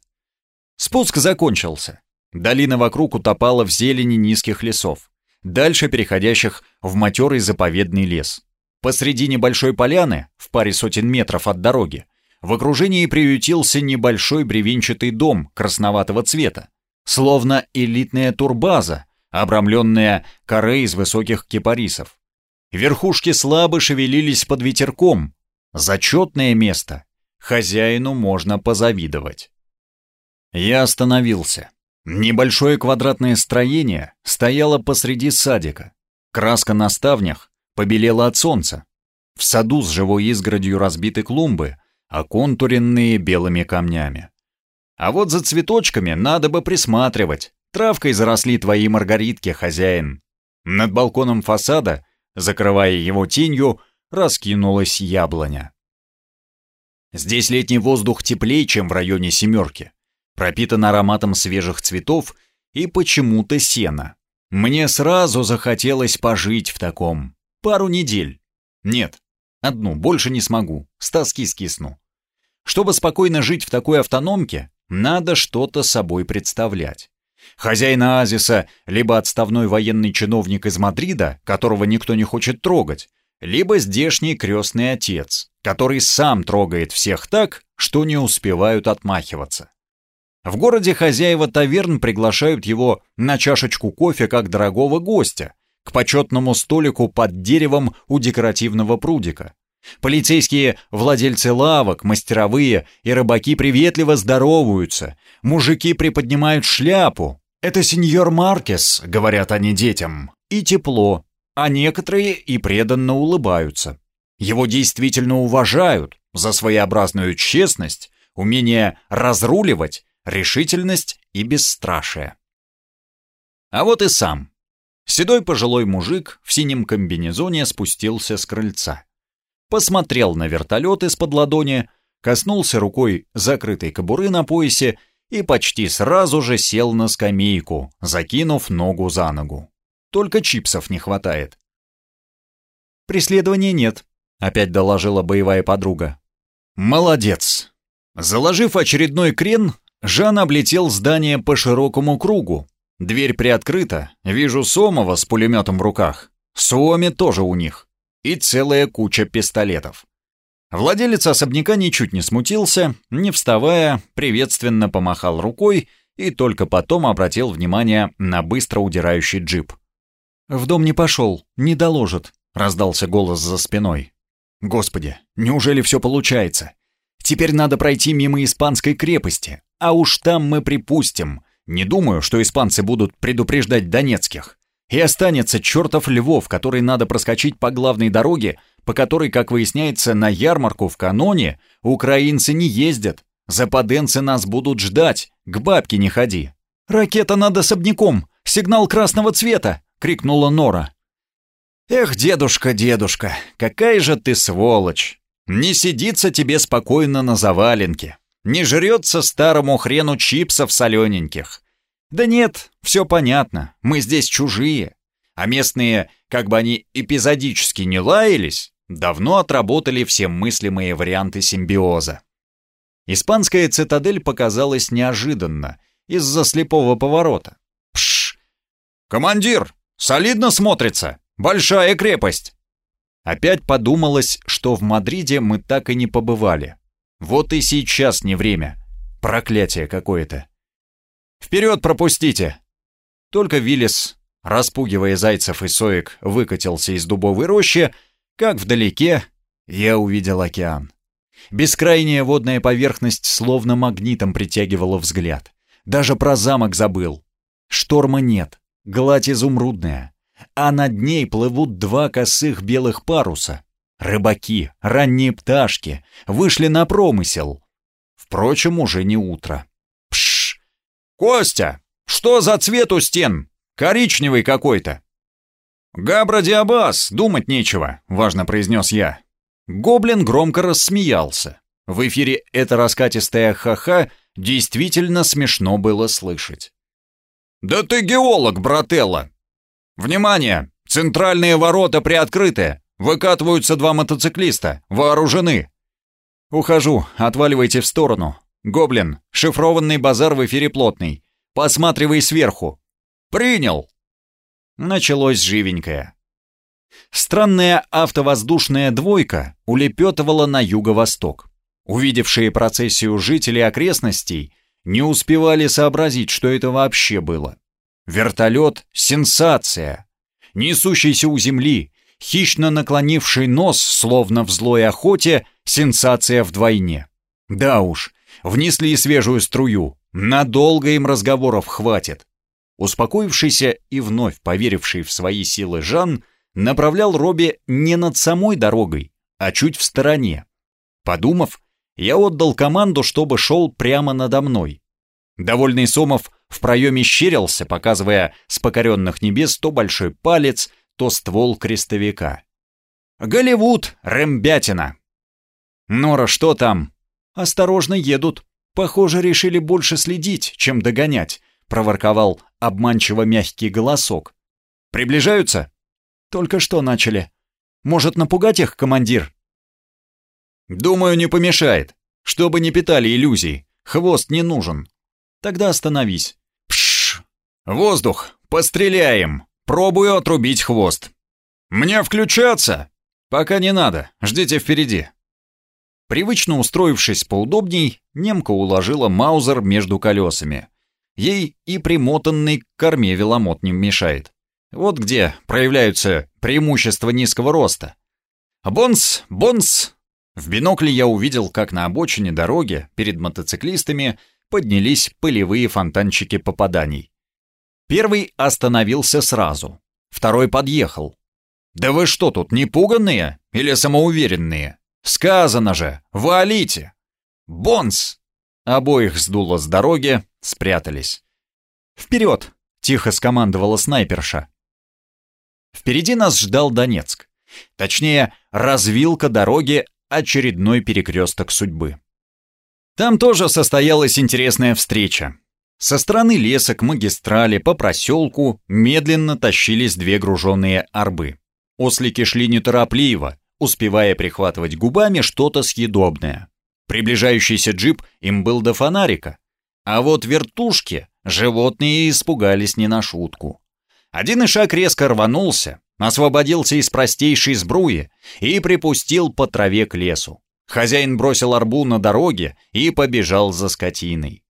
Спуск закончился. Долина вокруг утопала в зелени низких лесов, дальше переходящих в матерый заповедный лес. Посреди небольшой поляны, в паре сотен метров от дороги, в окружении приютился небольшой бревенчатый дом красноватого цвета, словно элитная турбаза, обрамленная корой из высоких кипарисов. Верхушки слабо шевелились под ветерком. Зачетное место. Хозяину можно позавидовать. Я остановился. Небольшое квадратное строение стояло посреди садика. Краска на ставнях побелела от солнца. В саду с живой изгородью разбиты клумбы, оконтуренные белыми камнями. А вот за цветочками надо бы присматривать. Травкой заросли твои маргаритки, хозяин. Над балконом фасада, закрывая его тенью, раскинулась яблоня. Здесь летний воздух теплее, чем в районе Семерки пропитан ароматом свежих цветов и почему-то сена. Мне сразу захотелось пожить в таком. Пару недель. Нет, одну, больше не смогу, с тоски скисну. Чтобы спокойно жить в такой автономке, надо что-то собой представлять. Хозяин оазиса либо отставной военный чиновник из Мадрида, которого никто не хочет трогать, либо здешний крестный отец, который сам трогает всех так, что не успевают отмахиваться. В городе хозяева таверн приглашают его на чашечку кофе как дорогого гостя, к почетному столику под деревом у декоративного прудика. Полицейские владельцы лавок, мастеровые и рыбаки приветливо здороваются, мужики приподнимают шляпу. «Это сеньор Маркес», — говорят они детям, и тепло, а некоторые и преданно улыбаются. Его действительно уважают за своеобразную честность, умение разруливать решительность и бесстрашие. А вот и сам. Седой пожилой мужик в синем комбинезоне спустился с крыльца. Посмотрел на вертолет из-под ладони, коснулся рукой закрытой кобуры на поясе и почти сразу же сел на скамейку, закинув ногу за ногу. Только чипсов не хватает. «Преследования нет», — опять доложила боевая подруга. «Молодец!» Заложив очередной крен, Жан облетел здание по широкому кругу. Дверь приоткрыта, вижу Сомова с пулеметом в руках. Суоми тоже у них. И целая куча пистолетов. Владелец особняка ничуть не смутился, не вставая, приветственно помахал рукой и только потом обратил внимание на быстро удирающий джип. «В дом не пошел, не доложит», — раздался голос за спиной. «Господи, неужели все получается? Теперь надо пройти мимо испанской крепости, а уж там мы припустим. Не думаю, что испанцы будут предупреждать донецких. И останется чертов Львов, который надо проскочить по главной дороге, по которой, как выясняется, на ярмарку в каноне украинцы не ездят. Западенцы нас будут ждать, к бабке не ходи. «Ракета над особняком! Сигнал красного цвета!» — крикнула Нора. «Эх, дедушка, дедушка, какая же ты сволочь! Не сидится тебе спокойно на заваленке, не жрется старому хрену чипсов солененьких. Да нет, все понятно, мы здесь чужие. А местные, как бы они эпизодически не лаялись, давно отработали все мыслимые варианты симбиоза. Испанская цитадель показалась неожиданно, из-за слепого поворота. Пш! «Командир, солидно смотрится! Большая крепость!» Опять подумалось, что в Мадриде мы так и не побывали. Вот и сейчас не время. Проклятие какое-то. «Вперед пропустите!» Только Виллис, распугивая зайцев и соек, выкатился из дубовой рощи, как вдалеке я увидел океан. Бескрайняя водная поверхность словно магнитом притягивала взгляд. Даже про замок забыл. Шторма нет, гладь изумрудная, а над ней плывут два косых белых паруса. Рыбаки, ранние пташки, вышли на промысел. Впрочем, уже не утро. Пш! Костя, что за цвет у стен? Коричневый какой-то. «Габра-диабас, думать нечего», — важно произнес я. Гоблин громко рассмеялся. В эфире это раскатистое ха-ха действительно смешно было слышать. «Да ты геолог, брателла! Внимание! Центральные ворота приоткрыты! Выкатываются два мотоциклиста, вооружены!» «Ухожу, отваливайте в сторону. Гоблин, шифрованный базар в эфире плотный. Посматривай сверху». «Принял!» Началось живенькое. Странная автовоздушная двойка улепетывала на юго-восток. Увидевшие процессию жители окрестностей не успевали сообразить, что это вообще было. Вертолет — сенсация. Несущийся у земли, хищно наклонивший нос, словно в злой охоте, сенсация вдвойне. Да уж, внесли свежую струю, надолго им разговоров хватит. Успокоившийся и вновь поверивший в свои силы Жан направлял Робби не над самой дорогой, а чуть в стороне. Подумав, я отдал команду, чтобы шел прямо надо мной. Довольный Сомов в проеме щерился, показывая с покоренных небес то большой палец, то ствол крестовика. «Голливуд, Рэмбятина!» «Нора, что там?» «Осторожно едут. Похоже, решили больше следить, чем догонять», — проворковал обманчиво мягкий голосок. «Приближаются?» «Только что начали. Может, напугать их, командир?» «Думаю, не помешает. Чтобы не питали иллюзий. Хвост не нужен. Тогда остановись». «Пшш! Воздух! Постреляем! Пробую отрубить хвост!» «Мне включаться?» «Пока не надо. Ждите впереди». Привычно устроившись поудобней, немка уложила Маузер между колесами. Ей и примотанный к корме веломот не мешает. Вот где проявляются преимущества низкого роста. Бонс, бонс! В бинокле я увидел, как на обочине дороги перед мотоциклистами поднялись пылевые фонтанчики попаданий. Первый остановился сразу, второй подъехал. «Да вы что тут, не пуганные или самоуверенные? Сказано же, валите!» «Бонс!» Обоих сдуло с дороги, спрятались. «Вперед!» — тихо скомандовала снайперша. Впереди нас ждал Донецк. Точнее, развилка дороги, очередной перекресток судьбы. Там тоже состоялась интересная встреча. Со стороны леса к магистрали по проселку медленно тащились две груженные арбы. Ослики шли неторопливо, успевая прихватывать губами что-то съедобное. Приближающийся джип им был до фонарика. А вот вертушки животные испугались не на шутку. Один ишак резко рванулся, освободился из простейшей сбруи и припустил по траве к лесу. Хозяин бросил арбу на дороге и побежал за скотиной.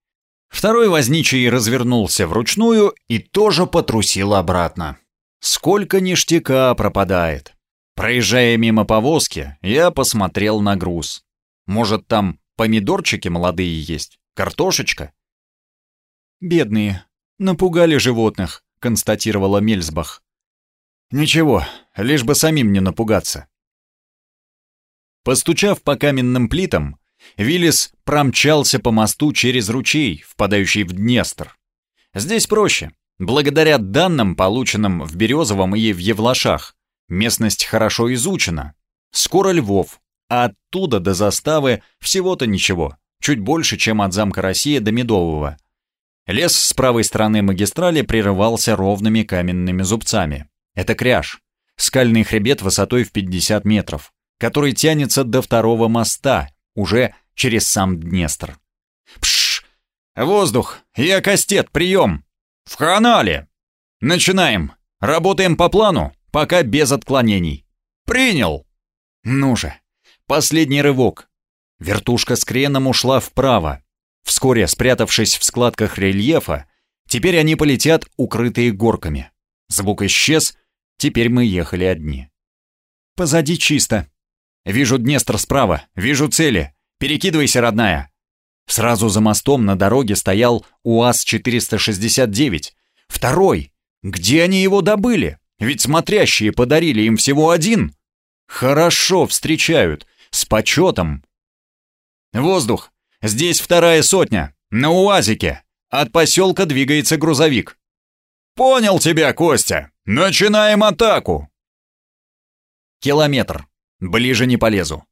Второй возничий развернулся вручную и тоже потрусил обратно. Сколько ништяка пропадает. Проезжая мимо повозки, я посмотрел на груз. Может, там помидорчики молодые есть? Картошечка? Бедные. Напугали животных констатировала Мельсбах. Ничего, лишь бы самим не напугаться. Постучав по каменным плитам, Виллис промчался по мосту через ручей, впадающий в Днестр. Здесь проще. Благодаря данным, полученным в Березовом и в Евлашах, местность хорошо изучена. Скоро Львов, а оттуда до заставы всего-то ничего, чуть больше, чем от замка Россия до Медового. Лес с правой стороны магистрали прерывался ровными каменными зубцами. Это кряж. Скальный хребет высотой в 50 метров, который тянется до второго моста, уже через сам Днестр. Пш! Воздух! Я кастет, прием! В канале! Начинаем! Работаем по плану, пока без отклонений. Принял! Ну же! Последний рывок. Вертушка с креном ушла вправо. Вскоре, спрятавшись в складках рельефа, теперь они полетят, укрытые горками. Звук исчез, теперь мы ехали одни. Позади чисто. Вижу Днестр справа, вижу цели. Перекидывайся, родная. Сразу за мостом на дороге стоял УАЗ-469. Второй. Где они его добыли? Ведь смотрящие подарили им всего один. Хорошо встречают. С почетом. Воздух. Здесь вторая сотня. На УАЗике. От поселка двигается грузовик. Понял тебя, Костя. Начинаем атаку. Километр. Ближе не полезу.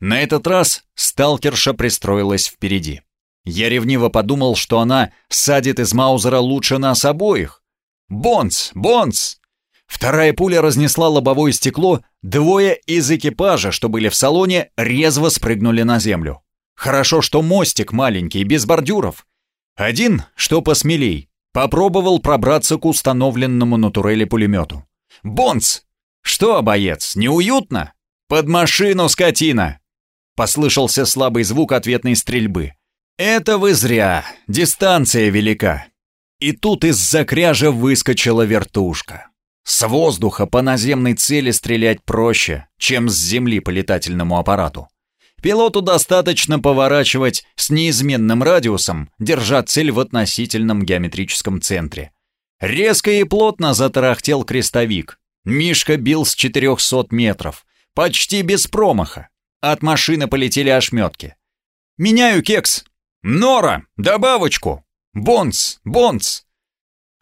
На этот раз сталкерша пристроилась впереди. Я ревниво подумал, что она садит из Маузера лучше нас обоих. Бонс! Бонс! Вторая пуля разнесла лобовое стекло, двое из экипажа, что были в салоне, резво спрыгнули на землю. Хорошо, что мостик маленький, без бордюров. Один, что посмелей, попробовал пробраться к установленному на турели пулемету. «Бонс! Что, боец, неуютно? Под машину, скотина!» Послышался слабый звук ответной стрельбы. «Это вы зря, дистанция велика». И тут из-за кряжа выскочила вертушка. С воздуха по наземной цели стрелять проще, чем с земли по летательному аппарату. Пилоту достаточно поворачивать с неизменным радиусом, держа цель в относительном геометрическом центре. Резко и плотно затарахтел крестовик. Мишка бил с 400 метров, почти без промаха. От машины полетели ошметки. «Меняю кекс!» «Нора! Добавочку! Бонс! Бонс!»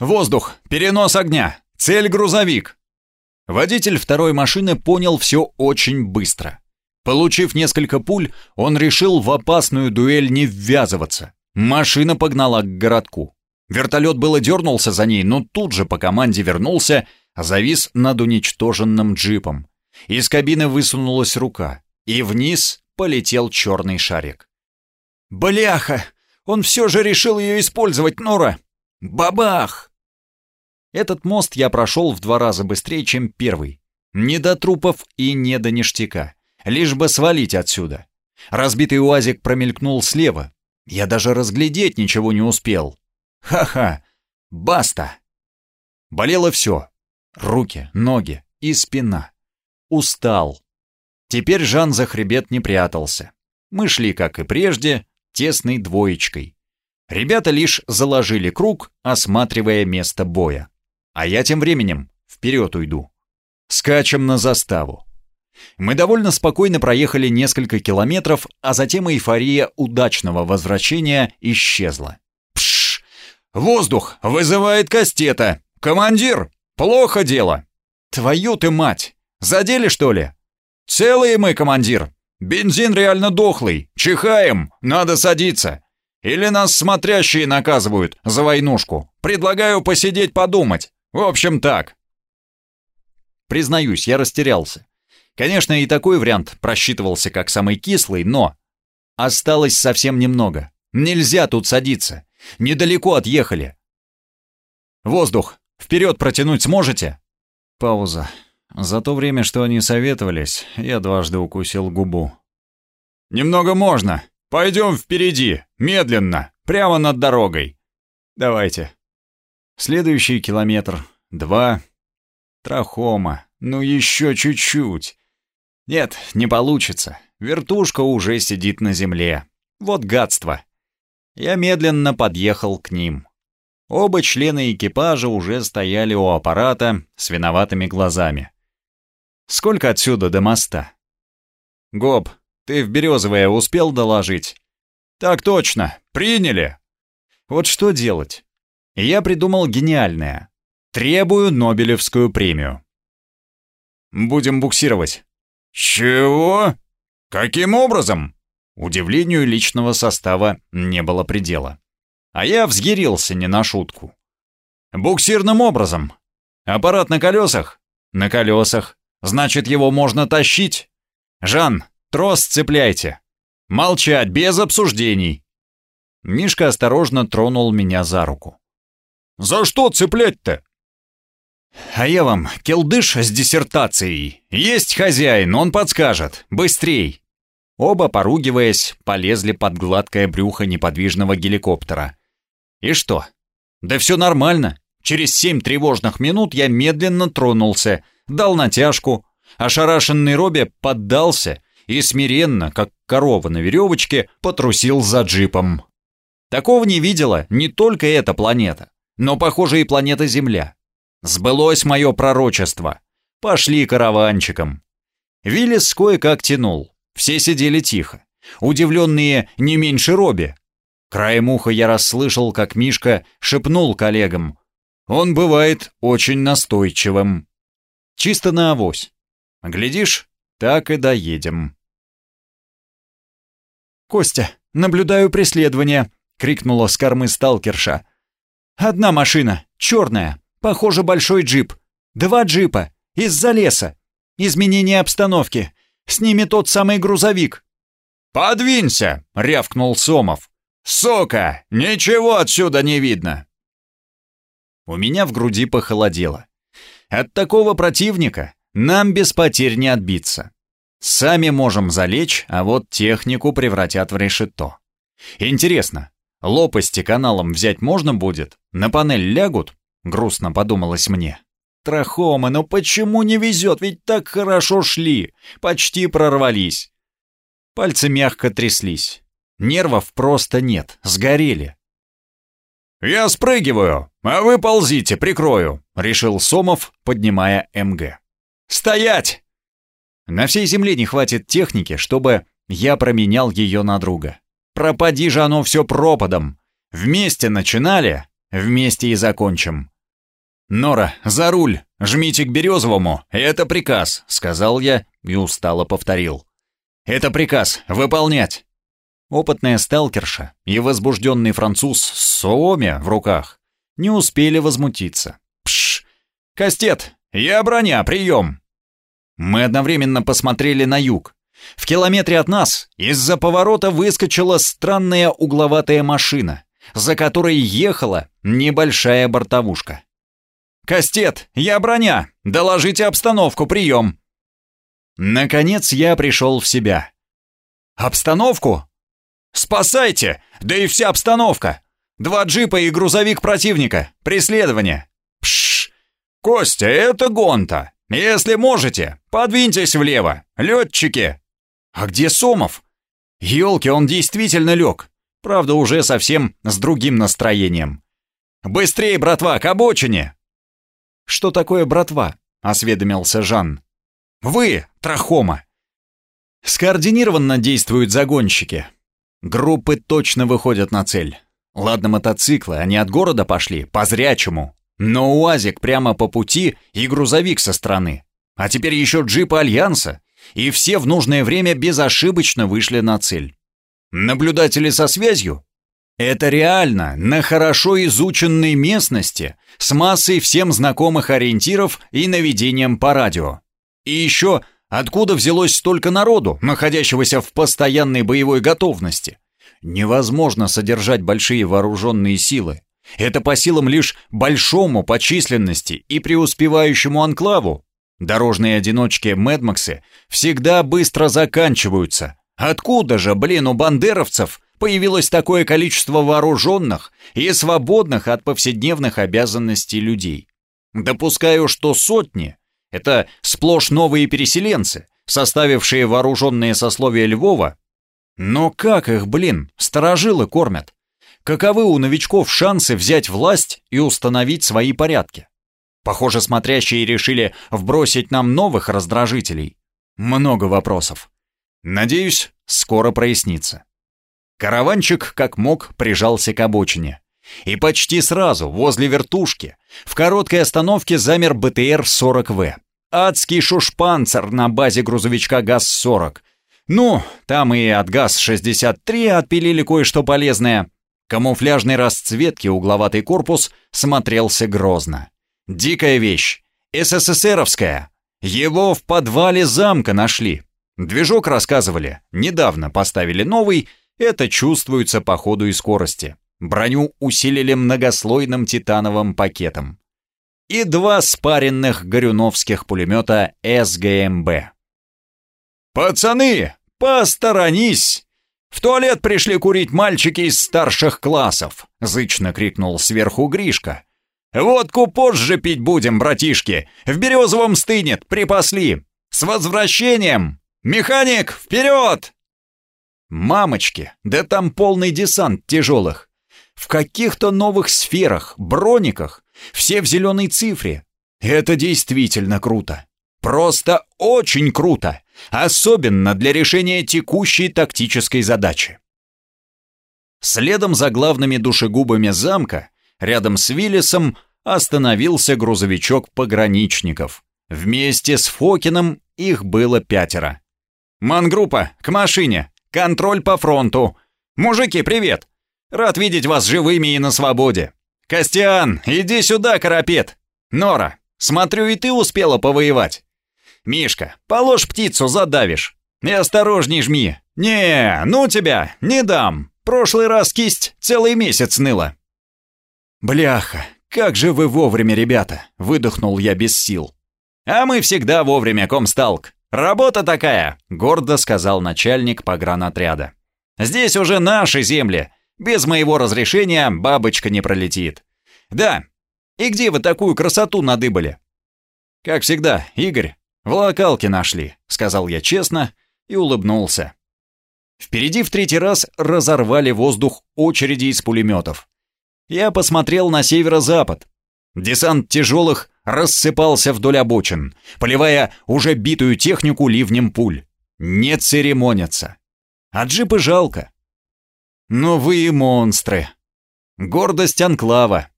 «Воздух! Перенос огня! Цель грузовик!» Водитель второй машины понял все очень быстро. Получив несколько пуль, он решил в опасную дуэль не ввязываться. Машина погнала к городку. Вертолет было дернулся за ней, но тут же по команде вернулся, завис над уничтоженным джипом. Из кабины высунулась рука, и вниз полетел черный шарик. «Бляха! Он все же решил ее использовать, Нора! Бабах!» Этот мост я прошел в два раза быстрее, чем первый. Не до трупов и не до ништяка. Лишь бы свалить отсюда. Разбитый уазик промелькнул слева. Я даже разглядеть ничего не успел. Ха-ха! Баста! Болело все. Руки, ноги и спина. Устал. Теперь Жан за хребет не прятался. Мы шли, как и прежде, тесной двоечкой. Ребята лишь заложили круг, осматривая место боя. А я тем временем вперед уйду. Скачем на заставу. Мы довольно спокойно проехали несколько километров, а затем эйфория удачного возвращения исчезла. Пш! Воздух! Вызывает кастета! Командир! Плохо дело! Твою ты мать! Задели, что ли? Целые мы, командир! Бензин реально дохлый. Чихаем. Надо садиться. Или нас смотрящие наказывают за войнушку. Предлагаю посидеть подумать. В общем, так. Признаюсь, я растерялся. Конечно, и такой вариант просчитывался как самый кислый, но... Осталось совсем немного. Нельзя тут садиться. Недалеко отъехали. Воздух. Вперед протянуть сможете? Пауза. За то время, что они советовались, я дважды укусил губу. «Немного можно. Пойдем впереди, медленно, прямо над дорогой». «Давайте». Следующий километр, два. Трахома, ну еще чуть-чуть. Нет, не получится. Вертушка уже сидит на земле. Вот гадство. Я медленно подъехал к ним. Оба члена экипажа уже стояли у аппарата с виноватыми глазами. Сколько отсюда до моста? Гоб, ты в Березовое успел доложить? Так точно, приняли. Вот что делать? Я придумал гениальное. Требую Нобелевскую премию. Будем буксировать. Чего? Каким образом? Удивлению личного состава не было предела. А я взъярился не на шутку. Буксирным образом. Аппарат на колесах? На колесах. Значит, его можно тащить? Жан, трос цепляйте. Молчать, без обсуждений. Мишка осторожно тронул меня за руку. «За что цеплять-то?» «А я вам, келдыш с диссертацией. Есть хозяин, он подскажет. Быстрей!» Оба, поругиваясь, полезли под гладкое брюхо неподвижного геликоптера. И что? Да все нормально. Через семь тревожных минут я медленно тронулся, дал натяжку. Ошарашенный Робби поддался и смиренно, как корова на веревочке, потрусил за джипом. Такого не видела не только эта планета, но, похоже, и планета Земля. Сбылось мое пророчество. Пошли караванчиком. Виллис кое-как тянул. Все сидели тихо, удивленные не меньше Робби. Краем уха я расслышал, как Мишка шепнул коллегам. Он бывает очень настойчивым. Чисто на авось. Глядишь, так и доедем. «Костя, наблюдаю преследование!» — крикнула с кормы сталкерша. «Одна машина, черная, похоже, большой джип. Два джипа, из-за леса. Изменение обстановки. С ними тот самый грузовик». «Подвинься!» — рявкнул Сомов. «Сука! Ничего отсюда не видно!» У меня в груди похолодело. От такого противника нам без потерь не отбиться. Сами можем залечь, а вот технику превратят в решето. Интересно, лопасти каналом взять можно будет? На панель лягут? Грустно подумалось мне. Трахомы, но почему не везет? Ведь так хорошо шли. Почти прорвались. Пальцы мягко тряслись. Нервов просто нет, сгорели. «Я спрыгиваю, а вы ползите, прикрою», — решил Сомов, поднимая МГ. «Стоять!» На всей земле не хватит техники, чтобы я променял ее на друга. Пропади же оно все пропадом. Вместе начинали, вместе и закончим. «Нора, за руль! Жмите к Березовому! Это приказ!» — сказал я и устало повторил. «Это приказ! Выполнять!» Опытная сталкерша и возбужденный француз с Сооми в руках не успели возмутиться. «Пш! Кастет! Я броня! Прием!» Мы одновременно посмотрели на юг. В километре от нас из-за поворота выскочила странная угловатая машина, за которой ехала небольшая бортовушка. «Кастет, я броня! Доложите обстановку, прием!» Наконец я пришел в себя. «Обстановку? Спасайте! Да и вся обстановка! Два джипа и грузовик противника! Преследование!» «Пшш! Костя, это Гонта! Если можете, подвиньтесь влево! Летчики!» «А где Сомов?» «Елки, он действительно лег! Правда, уже совсем с другим настроением!» «Быстрее, братва, к обочине!» «Что такое братва?» — осведомился Жан. «Вы, Трахома!» Скоординированно действуют загонщики. Группы точно выходят на цель. Ладно, мотоциклы, они от города пошли, по-зрячему. Но УАЗик прямо по пути и грузовик со стороны. А теперь еще джипы Альянса. И все в нужное время безошибочно вышли на цель. Наблюдатели со связью? Это реально, на хорошо изученной местности, с массой всем знакомых ориентиров и наведением по радио. И еще, откуда взялось столько народу, находящегося в постоянной боевой готовности? Невозможно содержать большие вооруженные силы. Это по силам лишь большому по численности и преуспевающему анклаву. Дорожные одиночки Мэдмаксы всегда быстро заканчиваются. Откуда же, блин, у бандеровцев появилось такое количество вооруженных и свободных от повседневных обязанностей людей. Допускаю, что сотни — это сплошь новые переселенцы, составившие вооруженные сословия Львова. Но как их, блин, сторожилы кормят? Каковы у новичков шансы взять власть и установить свои порядки? Похоже, смотрящие решили вбросить нам новых раздражителей. Много вопросов. Надеюсь, скоро прояснится. Караванчик, как мог, прижался к обочине. И почти сразу, возле вертушки, в короткой остановке замер БТР-40В. Адский шушпанцер на базе грузовичка ГАЗ-40. Ну, там и от ГАЗ-63 отпилили кое-что полезное. Камуфляжной расцветки угловатый корпус смотрелся грозно. Дикая вещь. СССРовская. Его в подвале замка нашли. Движок рассказывали, недавно поставили новый, это чувствуется по ходу и скорости. Броню усилили многослойным титановым пакетом. И два спаренных горюновских пулемета СГМБ. «Пацаны, «Посторонись! В туалет пришли курить мальчики из старших классов!» — зычно крикнул сверху Гришка. «Водку позже пить будем, братишки! В Березовом стынет, припасли! С возвращением! Механик, вперед!» Мамочки, да там полный десант тяжелых. В каких-то новых сферах, брониках, все в зеленой цифре. Это действительно круто. Просто очень круто. Особенно для решения текущей тактической задачи. Следом за главными душегубами замка, рядом с Виллисом, остановился грузовичок пограничников. Вместе с Фокином их было пятеро. «Мангруппа, к машине! Контроль по фронту! Мужики, привет! Рад видеть вас живыми и на свободе! Костян, иди сюда, карапет! Нора, смотрю, и ты успела повоевать! Мишка, положь птицу, задавишь! И осторожней жми! Не, ну тебя, не дам! Прошлый раз кисть целый месяц ныла!» «Бляха, как же вы вовремя, ребята!» — выдохнул я без сил. «А мы всегда вовремя, комсталк. Работа такая!» — гордо сказал начальник погранотряда. «Здесь уже наши земли. Без моего разрешения бабочка не пролетит. Да, и где вы такую красоту надыбали?» «Как всегда, Игорь, в локалке нашли», — сказал я честно и улыбнулся. Впереди в третий раз разорвали воздух очереди из пулеметов. Я посмотрел на северо-запад. Десант тяжелых рассыпался вдоль обочин, поливая уже битую технику ливнем пуль. Не церемонятся. А джипы жалко. Но вы монстры. Гордость анклава.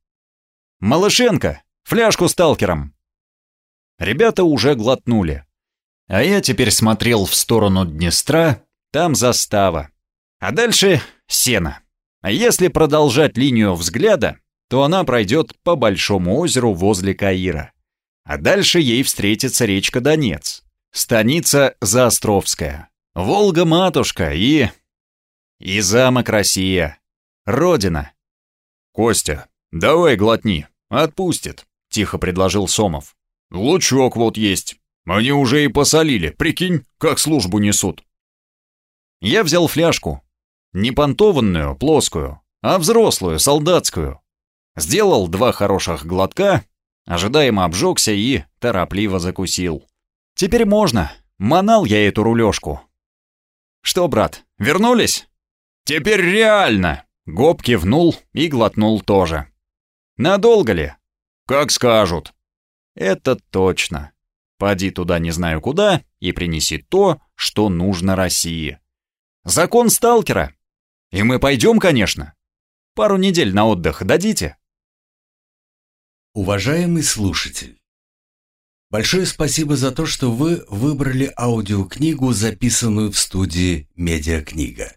Малышенко, фляжку сталкером. Ребята уже глотнули. А я теперь смотрел в сторону Днестра, там застава. А дальше сено. А если продолжать линию взгляда, то она пройдет по Большому озеру возле Каира. А дальше ей встретится речка Донец, станица Заостровская, Волга-матушка и... И замок Россия. Родина. «Костя, давай глотни, отпустит», — тихо предложил Сомов. «Лучок вот есть. Они уже и посолили, прикинь, как службу несут». Я взял фляжку. Не понтованную, плоскую, а взрослую, солдатскую. Сделал два хороших глотка, ожидаемо обжегся и торопливо закусил. Теперь можно. Манал я эту рулежку. Что, брат, вернулись? Теперь реально. Гоб кивнул и глотнул тоже. Надолго ли? Как скажут. Это точно. Поди туда не знаю куда и принеси то, что нужно России. Закон сталкера. И мы пойдем, конечно. Пару недель на отдых дадите? Уважаемый слушатель, большое спасибо за то, что вы выбрали аудиокнигу, записанную в студии «Медиакнига».